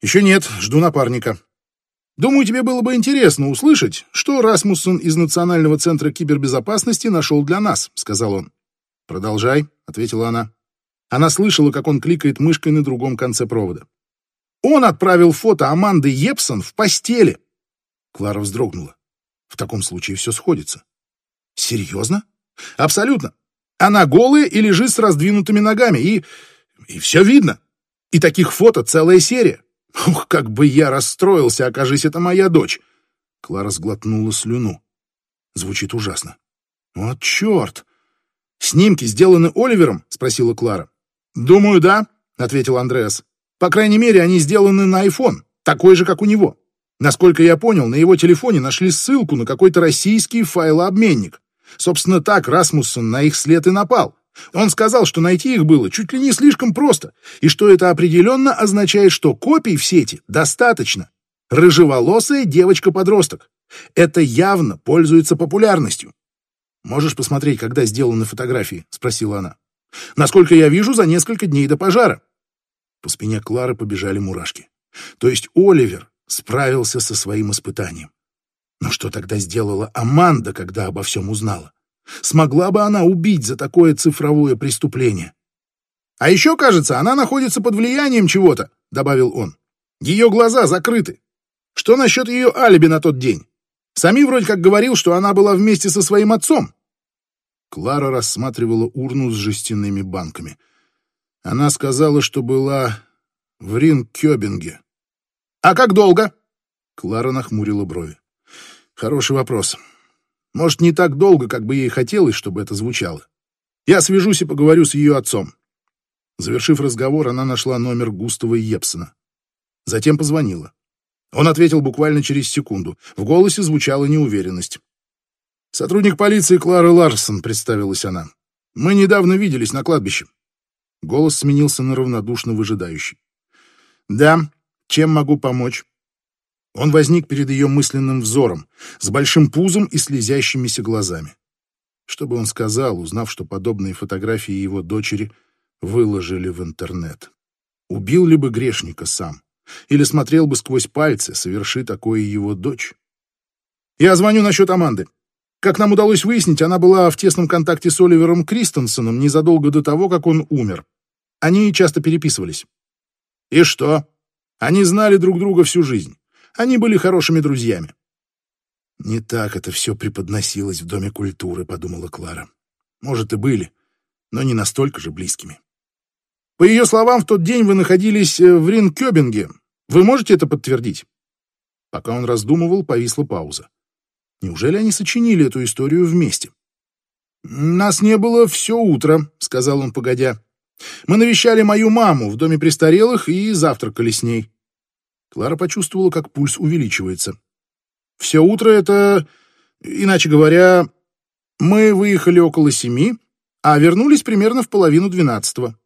[SPEAKER 1] «Еще нет, жду напарника». Думаю, тебе было бы интересно услышать, что Расмуссен из Национального центра кибербезопасности нашел для нас», — сказал он. «Продолжай», — ответила она. Она слышала, как он кликает мышкой на другом конце провода. «Он отправил фото Аманды Епсон в постели!» Клара вздрогнула. В таком случае все сходится. «Серьезно?» «Абсолютно. Она голая и лежит с раздвинутыми ногами, и... и все видно. И таких фото целая серия. Ух, как бы я расстроился, окажись, это моя дочь. Клара сглотнула слюну. Звучит ужасно. Вот черт! Снимки сделаны Оливером? Спросила Клара. Думаю, да, ответил Андреас. По крайней мере, они сделаны на iPhone, такой же, как у него. Насколько я понял, на его телефоне нашли ссылку на какой-то российский файлообменник. Собственно, так Расмуссон на их след и напал. Он сказал, что найти их было чуть ли не слишком просто, и что это определенно означает, что копий в сети достаточно. Рыжеволосая девочка-подросток. Это явно пользуется популярностью. «Можешь посмотреть, когда сделаны фотографии?» — спросила она. «Насколько я вижу, за несколько дней до пожара». По спине Клары побежали мурашки. То есть Оливер справился со своим испытанием. Но что тогда сделала Аманда, когда обо всем узнала? Смогла бы она убить за такое цифровое преступление? А еще, кажется, она находится под влиянием чего-то, добавил он. Ее глаза закрыты. Что насчет ее алиби на тот день? Сами вроде как говорил, что она была вместе со своим отцом. Клара рассматривала урну с жестяными банками. Она сказала, что была в Ринкёбинге. «А как долго?» Клара нахмурила брови. «Хороший вопрос. Может, не так долго, как бы ей хотелось, чтобы это звучало. Я свяжусь и поговорю с ее отцом. Завершив разговор, она нашла номер Густава Епсона. Затем позвонила. Он ответил буквально через секунду. В голосе звучала неуверенность. «Сотрудник полиции Клара Ларсон», — представилась она. «Мы недавно виделись на кладбище». Голос сменился на равнодушно выжидающий. «Да, чем могу помочь?» Он возник перед ее мысленным взором, с большим пузом и слезящимися глазами. Что бы он сказал, узнав, что подобные фотографии его дочери выложили в интернет? Убил ли бы грешника сам? Или смотрел бы сквозь пальцы, соверши такое его дочь? «Я звоню насчет Аманды. Как нам удалось выяснить, она была в тесном контакте с Оливером Кристенсеном незадолго до того, как он умер. Они часто переписывались. И что? Они знали друг друга всю жизнь. Они были хорошими друзьями. «Не так это все преподносилось в Доме культуры», — подумала Клара. «Может, и были, но не настолько же близкими». «По ее словам, в тот день вы находились э, в Ринкёбинге. Вы можете это подтвердить?» Пока он раздумывал, повисла пауза. Неужели они сочинили эту историю вместе? «Нас не было все утро», — сказал он, погодя. «Мы навещали мою маму в доме престарелых и завтракали с ней. Клара почувствовала, как пульс увеличивается. Все утро это, иначе говоря, мы выехали около семи, а вернулись примерно в половину двенадцатого.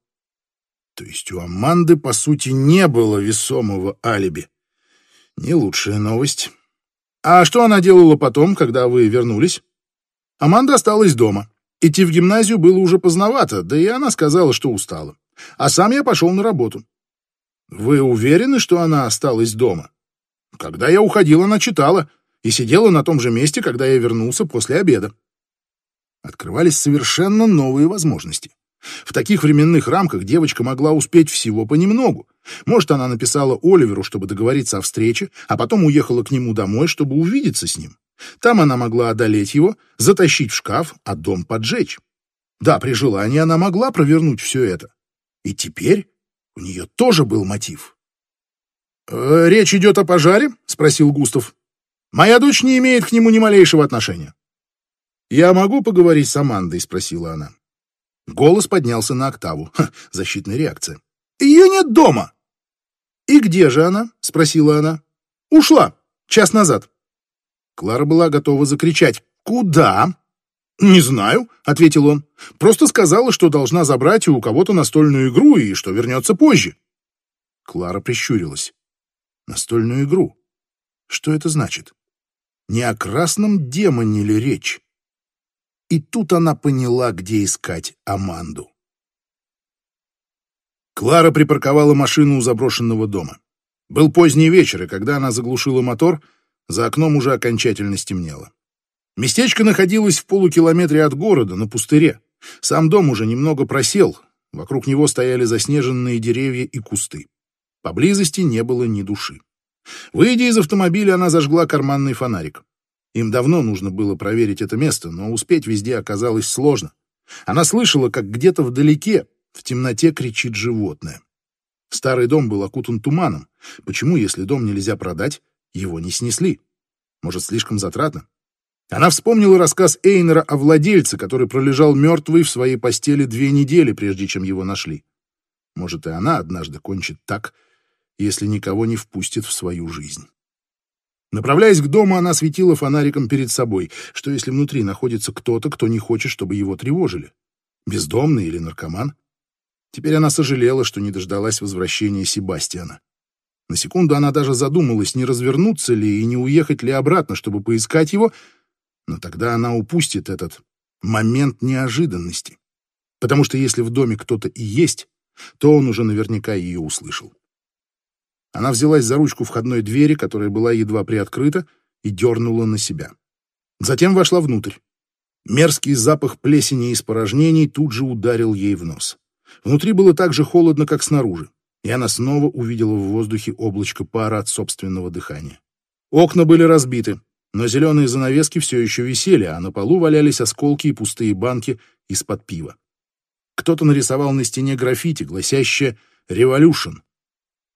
[SPEAKER 1] То есть у Аманды, по сути, не было весомого алиби. Не лучшая новость. А что она делала потом, когда вы вернулись? Аманда осталась дома. Идти в гимназию было уже поздновато, да и она сказала, что устала. А сам я пошел на работу. Вы уверены, что она осталась дома? Когда я уходил, она читала и сидела на том же месте, когда я вернулся после обеда. Открывались совершенно новые возможности. В таких временных рамках девочка могла успеть всего понемногу. Может, она написала Оливеру, чтобы договориться о встрече, а потом уехала к нему домой, чтобы увидеться с ним. Там она могла одолеть его, затащить в шкаф, а дом поджечь. Да, при желании она могла провернуть все это. И теперь у нее тоже был мотив. «Э, «Речь идет о пожаре?» — спросил Густав. «Моя дочь не имеет к нему ни малейшего отношения». «Я могу поговорить с Амандой?» — спросила она. Голос поднялся на октаву. Ха, защитная реакция. «Ее нет дома!» «И где же она?» — спросила она. «Ушла. Час назад». Клара была готова закричать. «Куда?» «Не знаю», — ответил он. «Просто сказала, что должна забрать у кого-то настольную игру и что вернется позже». Клара прищурилась. «Настольную игру? Что это значит? Не о красном демоне ли речь?» И тут она поняла, где искать Аманду. Клара припарковала машину у заброшенного дома. Был поздний вечер, и когда она заглушила мотор, за окном уже окончательно стемнело. Местечко находилось в полукилометре от города, на пустыре. Сам дом уже немного просел, вокруг него стояли заснеженные деревья и кусты. Поблизости не было ни души. Выйдя из автомобиля, она зажгла карманный фонарик. Им давно нужно было проверить это место, но успеть везде оказалось сложно. Она слышала, как где-то вдалеке, в темноте, кричит животное. Старый дом был окутан туманом. Почему, если дом нельзя продать, его не снесли? Может, слишком затратно? Она вспомнила рассказ Эйнера о владельце, который пролежал мертвый в своей постели две недели, прежде чем его нашли. Может, и она однажды кончит так, если никого не впустит в свою жизнь. Направляясь к дому, она светила фонариком перед собой, что если внутри находится кто-то, кто не хочет, чтобы его тревожили. Бездомный или наркоман. Теперь она сожалела, что не дождалась возвращения Себастьяна. На секунду она даже задумалась, не развернуться ли и не уехать ли обратно, чтобы поискать его, но тогда она упустит этот момент неожиданности. Потому что если в доме кто-то и есть, то он уже наверняка ее услышал. Она взялась за ручку входной двери, которая была едва приоткрыта, и дернула на себя. Затем вошла внутрь. Мерзкий запах плесени и испорожнений тут же ударил ей в нос. Внутри было так же холодно, как снаружи, и она снова увидела в воздухе облачко пара от собственного дыхания. Окна были разбиты, но зеленые занавески все еще висели, а на полу валялись осколки и пустые банки из-под пива. Кто-то нарисовал на стене граффити, гласящее «Революшн»,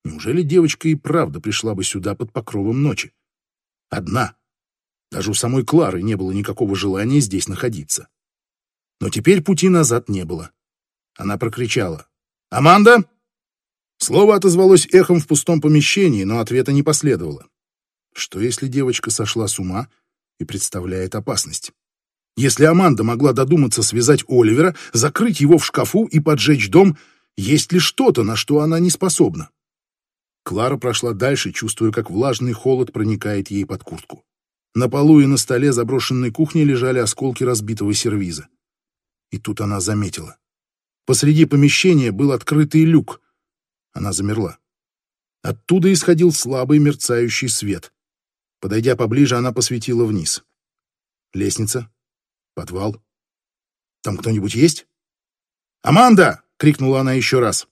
[SPEAKER 1] Неужели девочка и правда пришла бы сюда под покровом ночи? Одна. Даже у самой Клары не было никакого желания здесь находиться. Но теперь пути назад не было. Она прокричала. «Аманда!» Слово отозвалось эхом в пустом помещении, но ответа не последовало. Что если девочка сошла с ума и представляет опасность? Если Аманда могла додуматься связать Оливера, закрыть его в шкафу и поджечь дом, есть ли что-то, на что она не способна? Клара прошла дальше, чувствуя, как влажный холод проникает ей под куртку. На полу и на столе заброшенной кухни лежали осколки разбитого сервиза. И тут она заметила. Посреди помещения был открытый люк. Она замерла. Оттуда исходил слабый мерцающий свет. Подойдя поближе, она посветила вниз. Лестница. Подвал. Там кто-нибудь есть? «Аманда!» — крикнула она еще раз.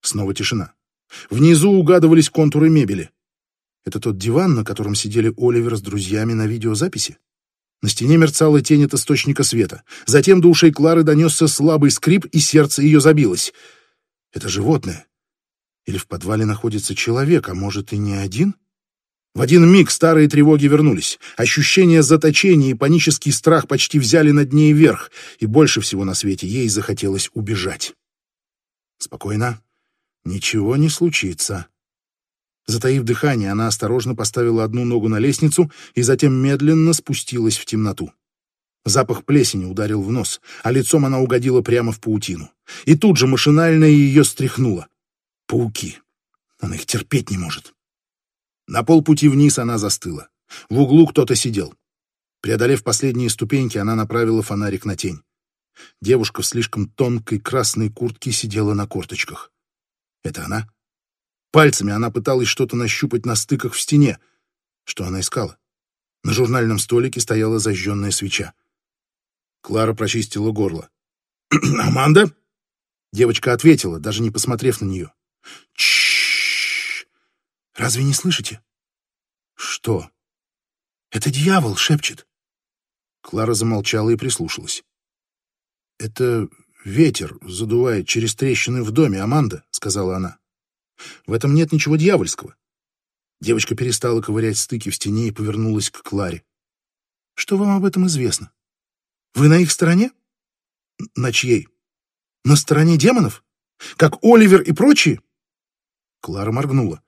[SPEAKER 1] Снова тишина. Внизу угадывались контуры мебели. Это тот диван, на котором сидели Оливер с друзьями на видеозаписи? На стене мерцала тень от источника света. Затем до ушей Клары донесся слабый скрип, и сердце ее забилось. Это животное. Или в подвале находится человек, а может и не один? В один миг старые тревоги вернулись. Ощущение заточения и панический страх почти взяли над ней верх, и больше всего на свете ей захотелось убежать. Спокойно, Ничего не случится. Затаив дыхание, она осторожно поставила одну ногу на лестницу и затем медленно спустилась в темноту. Запах плесени ударил в нос, а лицом она угодила прямо в паутину. И тут же машинально ее стряхнуло. Пауки. Она их терпеть не может. На полпути вниз она застыла. В углу кто-то сидел. Преодолев последние ступеньки, она направила фонарик на тень. Девушка в слишком тонкой красной куртке сидела на корточках. Это она? Пальцами она пыталась что-то нащупать на стыках в стене. Что она искала? На журнальном столике стояла зажженная свеча. Клара прочистила горло. «Аманда?» Девочка ответила, даже не посмотрев на нее. Чш. Разве не слышите? Что? Это дьявол шепчет. Клара замолчала и прислушалась. Это ветер задувает через трещины в доме, Аманда, сказала она. В этом нет ничего дьявольского. Девочка перестала ковырять стыки в стене и повернулась к Кларе. Что вам об этом известно? Вы на их стороне? На чьей? На стороне демонов? Как Оливер и прочие? Клара моргнула.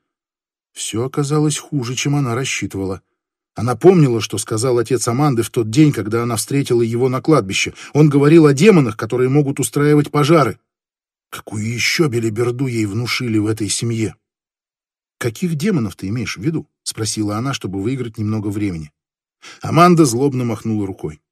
[SPEAKER 1] Все оказалось хуже, чем она рассчитывала. Она помнила, что сказал отец Аманды в тот день, когда она встретила его на кладбище. Он говорил о демонах, которые могут устраивать пожары. Какую еще белиберду ей внушили в этой семье? «Каких демонов ты имеешь в виду?» — спросила она, чтобы выиграть немного времени. Аманда злобно махнула рукой.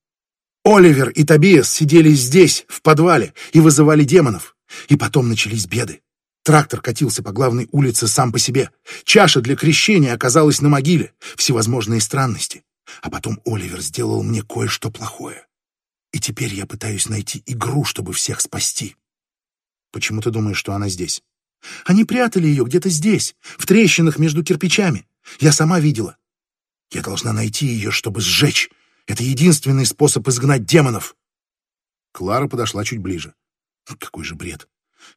[SPEAKER 1] Оливер и Тобиас сидели здесь, в подвале, и вызывали демонов. И потом начались беды. Трактор катился по главной улице сам по себе. Чаша для крещения оказалась на могиле. Всевозможные странности. А потом Оливер сделал мне кое-что плохое. И теперь я пытаюсь найти игру, чтобы всех спасти. Почему ты думаешь, что она здесь? Они прятали ее где-то здесь, в трещинах между кирпичами. Я сама видела. Я должна найти ее, чтобы сжечь, это единственный способ изгнать демонов. Клара подошла чуть ближе. Какой же бред.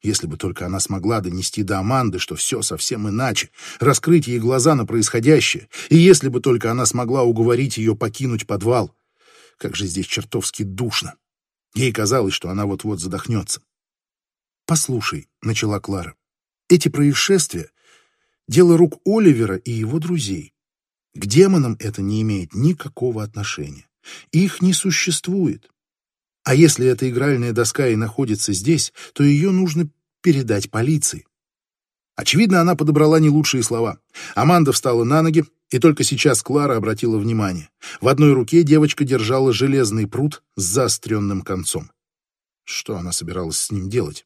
[SPEAKER 1] Если бы только она смогла донести до Аманды, что все совсем иначе, раскрыть ей глаза на происходящее, и если бы только она смогла уговорить ее покинуть подвал. Как же здесь чертовски душно. Ей казалось, что она вот-вот задохнется. «Послушай», — начала Клара, — «эти происшествия — дело рук Оливера и его друзей. К демонам это не имеет никакого отношения. Их не существует. А если эта игральная доска и находится здесь, то ее нужно передать полиции. Очевидно, она подобрала не лучшие слова. Аманда встала на ноги, и только сейчас Клара обратила внимание. В одной руке девочка держала железный пруд с заостренным концом. Что она собиралась с ним делать?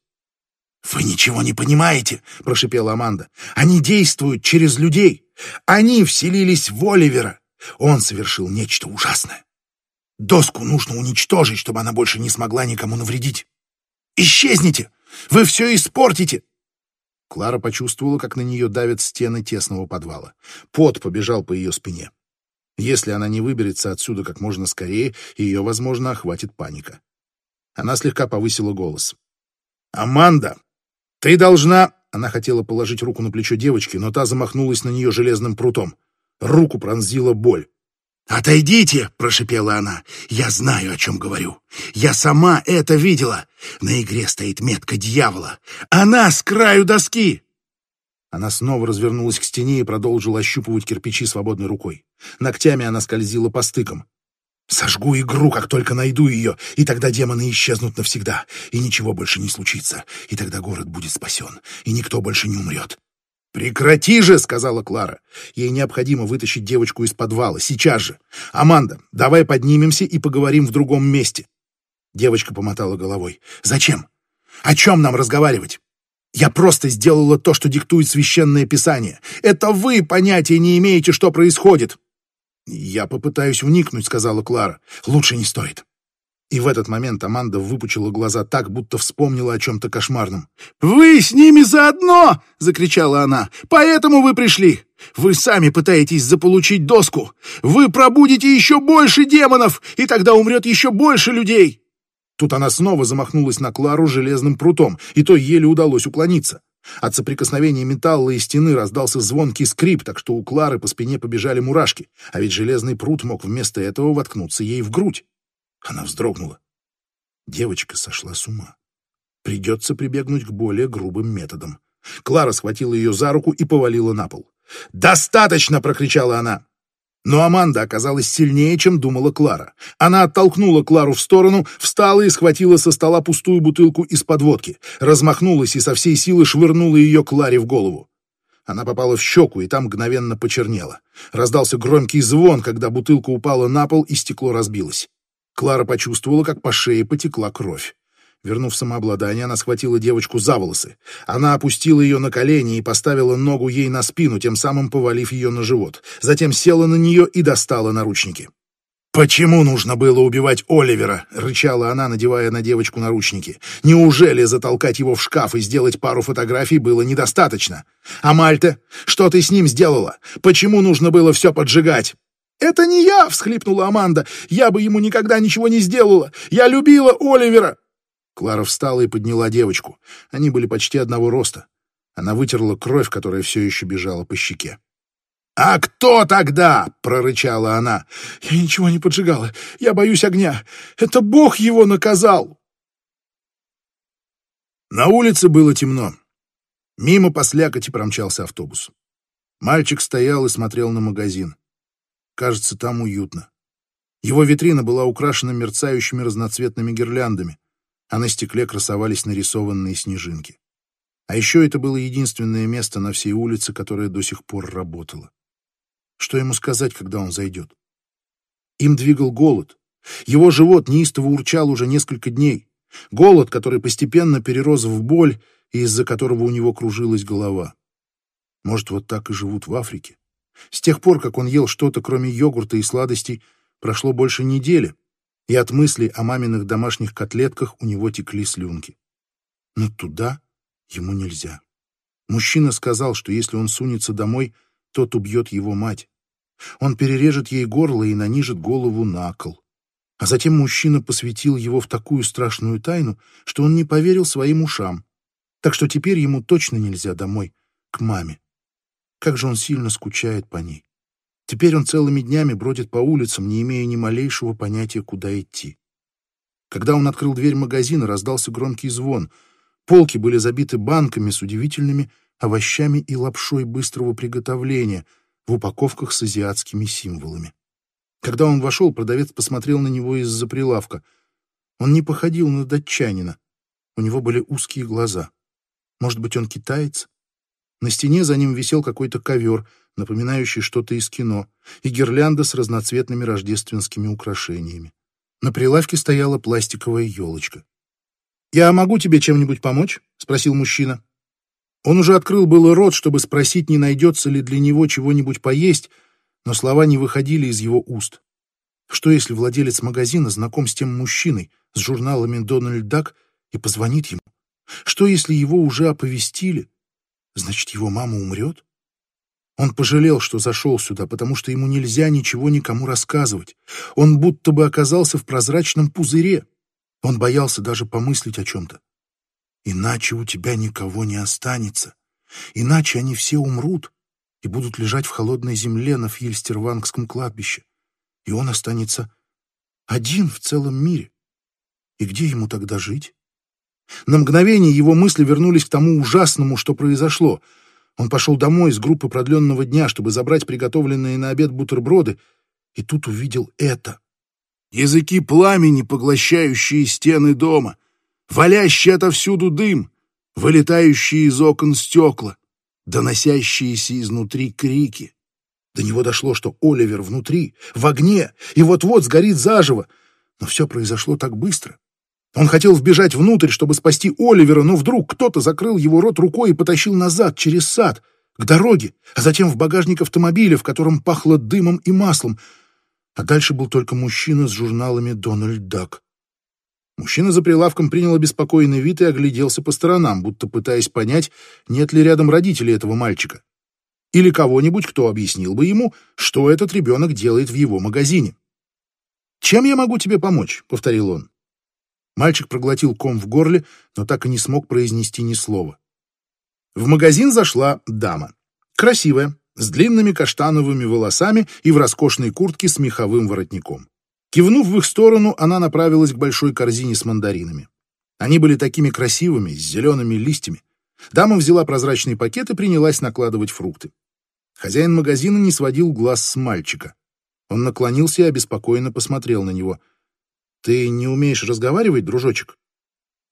[SPEAKER 1] «Вы ничего не понимаете», — прошипела Аманда. «Они действуют через людей. Они вселились в Оливера. Он совершил нечто ужасное. Доску нужно уничтожить, чтобы она больше не смогла никому навредить. Исчезните! Вы все испортите!» Клара почувствовала, как на нее давят стены тесного подвала. Пот побежал по ее спине. Если она не выберется отсюда как можно скорее, ее, возможно, охватит паника. Она слегка повысила голос. «Аманда, ты должна...» Она хотела положить руку на плечо девочки, но та замахнулась на нее железным прутом. Руку пронзила боль. «Отойдите!» — прошипела она. «Я знаю, о чем говорю. Я сама это видела. На игре стоит метка дьявола. Она с краю доски!» Она снова развернулась к стене и продолжила ощупывать кирпичи свободной рукой. Ногтями она скользила по стыкам. Сожгу игру, как только найду ее, и тогда демоны исчезнут навсегда, и ничего больше не случится, и тогда город будет спасен, и никто больше не умрет. «Прекрати же!» — сказала Клара. Ей необходимо вытащить девочку из подвала, сейчас же. «Аманда, давай поднимемся и поговорим в другом месте». Девочка помотала головой. «Зачем? О чем нам разговаривать? Я просто сделала то, что диктует священное писание. Это вы понятия не имеете, что происходит. «Я попытаюсь вникнуть», — сказала Клара. «Лучше не стоит». И в этот момент Аманда выпучила глаза так, будто вспомнила о чем-то кошмарном. «Вы с ними заодно!» — закричала она. «Поэтому вы пришли! Вы сами пытаетесь заполучить доску! Вы пробудите еще больше демонов, и тогда умрет еще больше людей!» Тут она снова замахнулась на Клару железным прутом, и то еле удалось уклониться. От соприкосновения металла и стены раздался звонкий скрип, так что у Клары по спине побежали мурашки, а ведь железный пруд мог вместо этого воткнуться ей в грудь. Она вздрогнула. Девочка сошла с ума. Придется прибегнуть к более грубым методам. Клара схватила ее за руку и повалила на пол. «Достаточно!» — прокричала она. Но Аманда оказалась сильнее, чем думала Клара. Она оттолкнула Клару в сторону, встала и схватила со стола пустую бутылку из-под водки, размахнулась и со всей силы швырнула ее Кларе в голову. Она попала в щеку и там мгновенно почернела. Раздался громкий звон, когда бутылка упала на пол и стекло разбилось. Клара почувствовала, как по шее потекла кровь. Вернув самообладание, она схватила девочку за волосы. Она опустила ее на колени и поставила ногу ей на спину, тем самым повалив ее на живот. Затем села на нее и достала наручники. «Почему нужно было убивать Оливера?» — рычала она, надевая на девочку наручники. «Неужели затолкать его в шкаф и сделать пару фотографий было недостаточно? А Мальта? Что ты с ним сделала? Почему нужно было все поджигать?» «Это не я!» — всхлипнула Аманда. «Я бы ему никогда ничего не сделала! Я любила Оливера!» Клара встала и подняла девочку. Они были почти одного роста. Она вытерла кровь, которая все еще бежала по щеке. «А кто тогда?» — прорычала она. «Я ничего не поджигала. Я боюсь огня. Это Бог его наказал!» На улице было темно. Мимо по слякоти промчался автобус. Мальчик стоял и смотрел на магазин. Кажется, там уютно. Его витрина была украшена мерцающими разноцветными гирляндами а на стекле красовались нарисованные снежинки. А еще это было единственное место на всей улице, которое до сих пор работало. Что ему сказать, когда он зайдет? Им двигал голод. Его живот неистово урчал уже несколько дней. Голод, который постепенно перерос в боль и из-за которого у него кружилась голова. Может, вот так и живут в Африке? С тех пор, как он ел что-то, кроме йогурта и сладостей, прошло больше недели, и от мыслей о маминых домашних котлетках у него текли слюнки. Но туда ему нельзя. Мужчина сказал, что если он сунется домой, тот убьет его мать. Он перережет ей горло и нанижет голову на кол. А затем мужчина посвятил его в такую страшную тайну, что он не поверил своим ушам. Так что теперь ему точно нельзя домой, к маме. Как же он сильно скучает по ней. Теперь он целыми днями бродит по улицам, не имея ни малейшего понятия, куда идти. Когда он открыл дверь магазина, раздался громкий звон. Полки были забиты банками с удивительными овощами и лапшой быстрого приготовления в упаковках с азиатскими символами. Когда он вошел, продавец посмотрел на него из-за прилавка. Он не походил на датчанина. У него были узкие глаза. Может быть, он китаец? На стене за ним висел какой-то ковер — напоминающий что-то из кино, и гирлянда с разноцветными рождественскими украшениями. На прилавке стояла пластиковая елочка. «Я могу тебе чем-нибудь помочь?» — спросил мужчина. Он уже открыл было рот, чтобы спросить, не найдется ли для него чего-нибудь поесть, но слова не выходили из его уст. Что если владелец магазина знаком с тем мужчиной, с журналами «Дональд Дак» и позвонит ему? Что если его уже оповестили? Значит, его мама умрет? Он пожалел, что зашел сюда, потому что ему нельзя ничего никому рассказывать. Он будто бы оказался в прозрачном пузыре. Он боялся даже помыслить о чем-то. Иначе у тебя никого не останется. Иначе они все умрут и будут лежать в холодной земле на Фьельстервангском кладбище. И он останется один в целом мире. И где ему тогда жить? На мгновение его мысли вернулись к тому ужасному, что произошло — он пошел домой с группы продленного дня, чтобы забрать приготовленные на обед бутерброды, и тут увидел это. Языки пламени, поглощающие стены дома, валящий отовсюду дым, вылетающие из окон стекла, доносящиеся изнутри крики. До него дошло, что Оливер внутри, в огне, и вот-вот сгорит заживо. Но все произошло так быстро. Он хотел вбежать внутрь, чтобы спасти Оливера, но вдруг кто-то закрыл его рот рукой и потащил назад, через сад, к дороге, а затем в багажник автомобиля, в котором пахло дымом и маслом. А дальше был только мужчина с журналами «Дональд Дак». Мужчина за прилавком принял обеспокоенный вид и огляделся по сторонам, будто пытаясь понять, нет ли рядом родителей этого мальчика. Или кого-нибудь, кто объяснил бы ему, что этот ребенок делает в его магазине. «Чем я могу тебе помочь?» — повторил он. Мальчик проглотил ком в горле, но так и не смог произнести ни слова. В магазин зашла дама. Красивая, с длинными каштановыми волосами и в роскошной куртке с меховым воротником. Кивнув в их сторону, она направилась к большой корзине с мандаринами. Они были такими красивыми, с зелеными листьями. Дама взяла прозрачный пакет и принялась накладывать фрукты. Хозяин магазина не сводил глаз с мальчика. Он наклонился и обеспокоенно посмотрел на него — «Ты не умеешь разговаривать, дружочек?»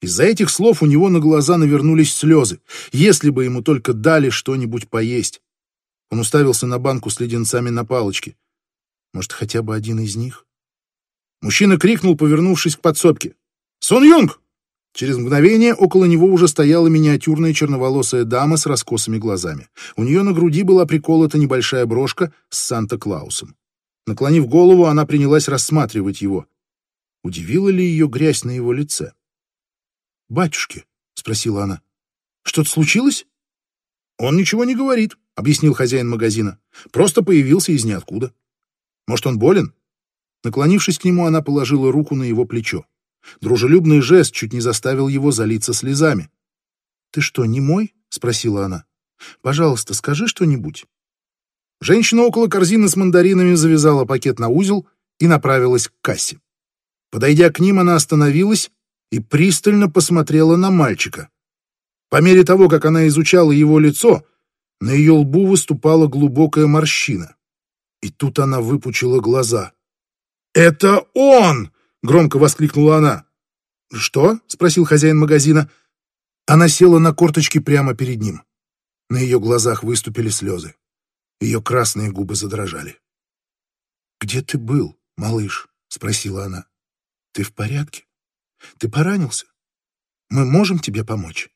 [SPEAKER 1] Из-за этих слов у него на глаза навернулись слезы. Если бы ему только дали что-нибудь поесть. Он уставился на банку с леденцами на палочке. Может, хотя бы один из них? Мужчина крикнул, повернувшись к подсобке. «Сон Юнг!» Через мгновение около него уже стояла миниатюрная черноволосая дама с раскосыми глазами. У нее на груди была приколота небольшая брошка с Санта-Клаусом. Наклонив голову, она принялась рассматривать его. Удивила ли ее грязь на его лице? «Батюшки?» — спросила она. «Что-то случилось?» «Он ничего не говорит», — объяснил хозяин магазина. «Просто появился из ниоткуда. Может, он болен?» Наклонившись к нему, она положила руку на его плечо. Дружелюбный жест чуть не заставил его залиться слезами. «Ты что, не мой?» — спросила она. «Пожалуйста, скажи что-нибудь». Женщина около корзины с мандаринами завязала пакет на узел и направилась к кассе. Подойдя к ним, она остановилась и пристально посмотрела на мальчика. По мере того, как она изучала его лицо, на ее лбу выступала глубокая морщина. И тут она выпучила глаза. «Это он!» — громко воскликнула она. «Что?» — спросил хозяин магазина. Она села на корточки прямо перед ним. На ее глазах выступили слезы. Ее красные губы задрожали. «Где ты был, малыш?» — спросила она. «Ты в порядке? Ты поранился? Мы можем тебе помочь?»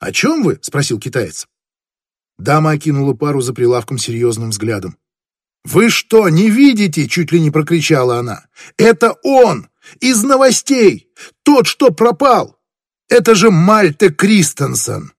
[SPEAKER 1] «О чем вы?» — спросил китаец. Дама окинула пару за прилавком серьезным взглядом. «Вы что, не видите?» — чуть ли не прокричала она. «Это он! Из новостей! Тот, что пропал! Это же Мальте Кристенсен!»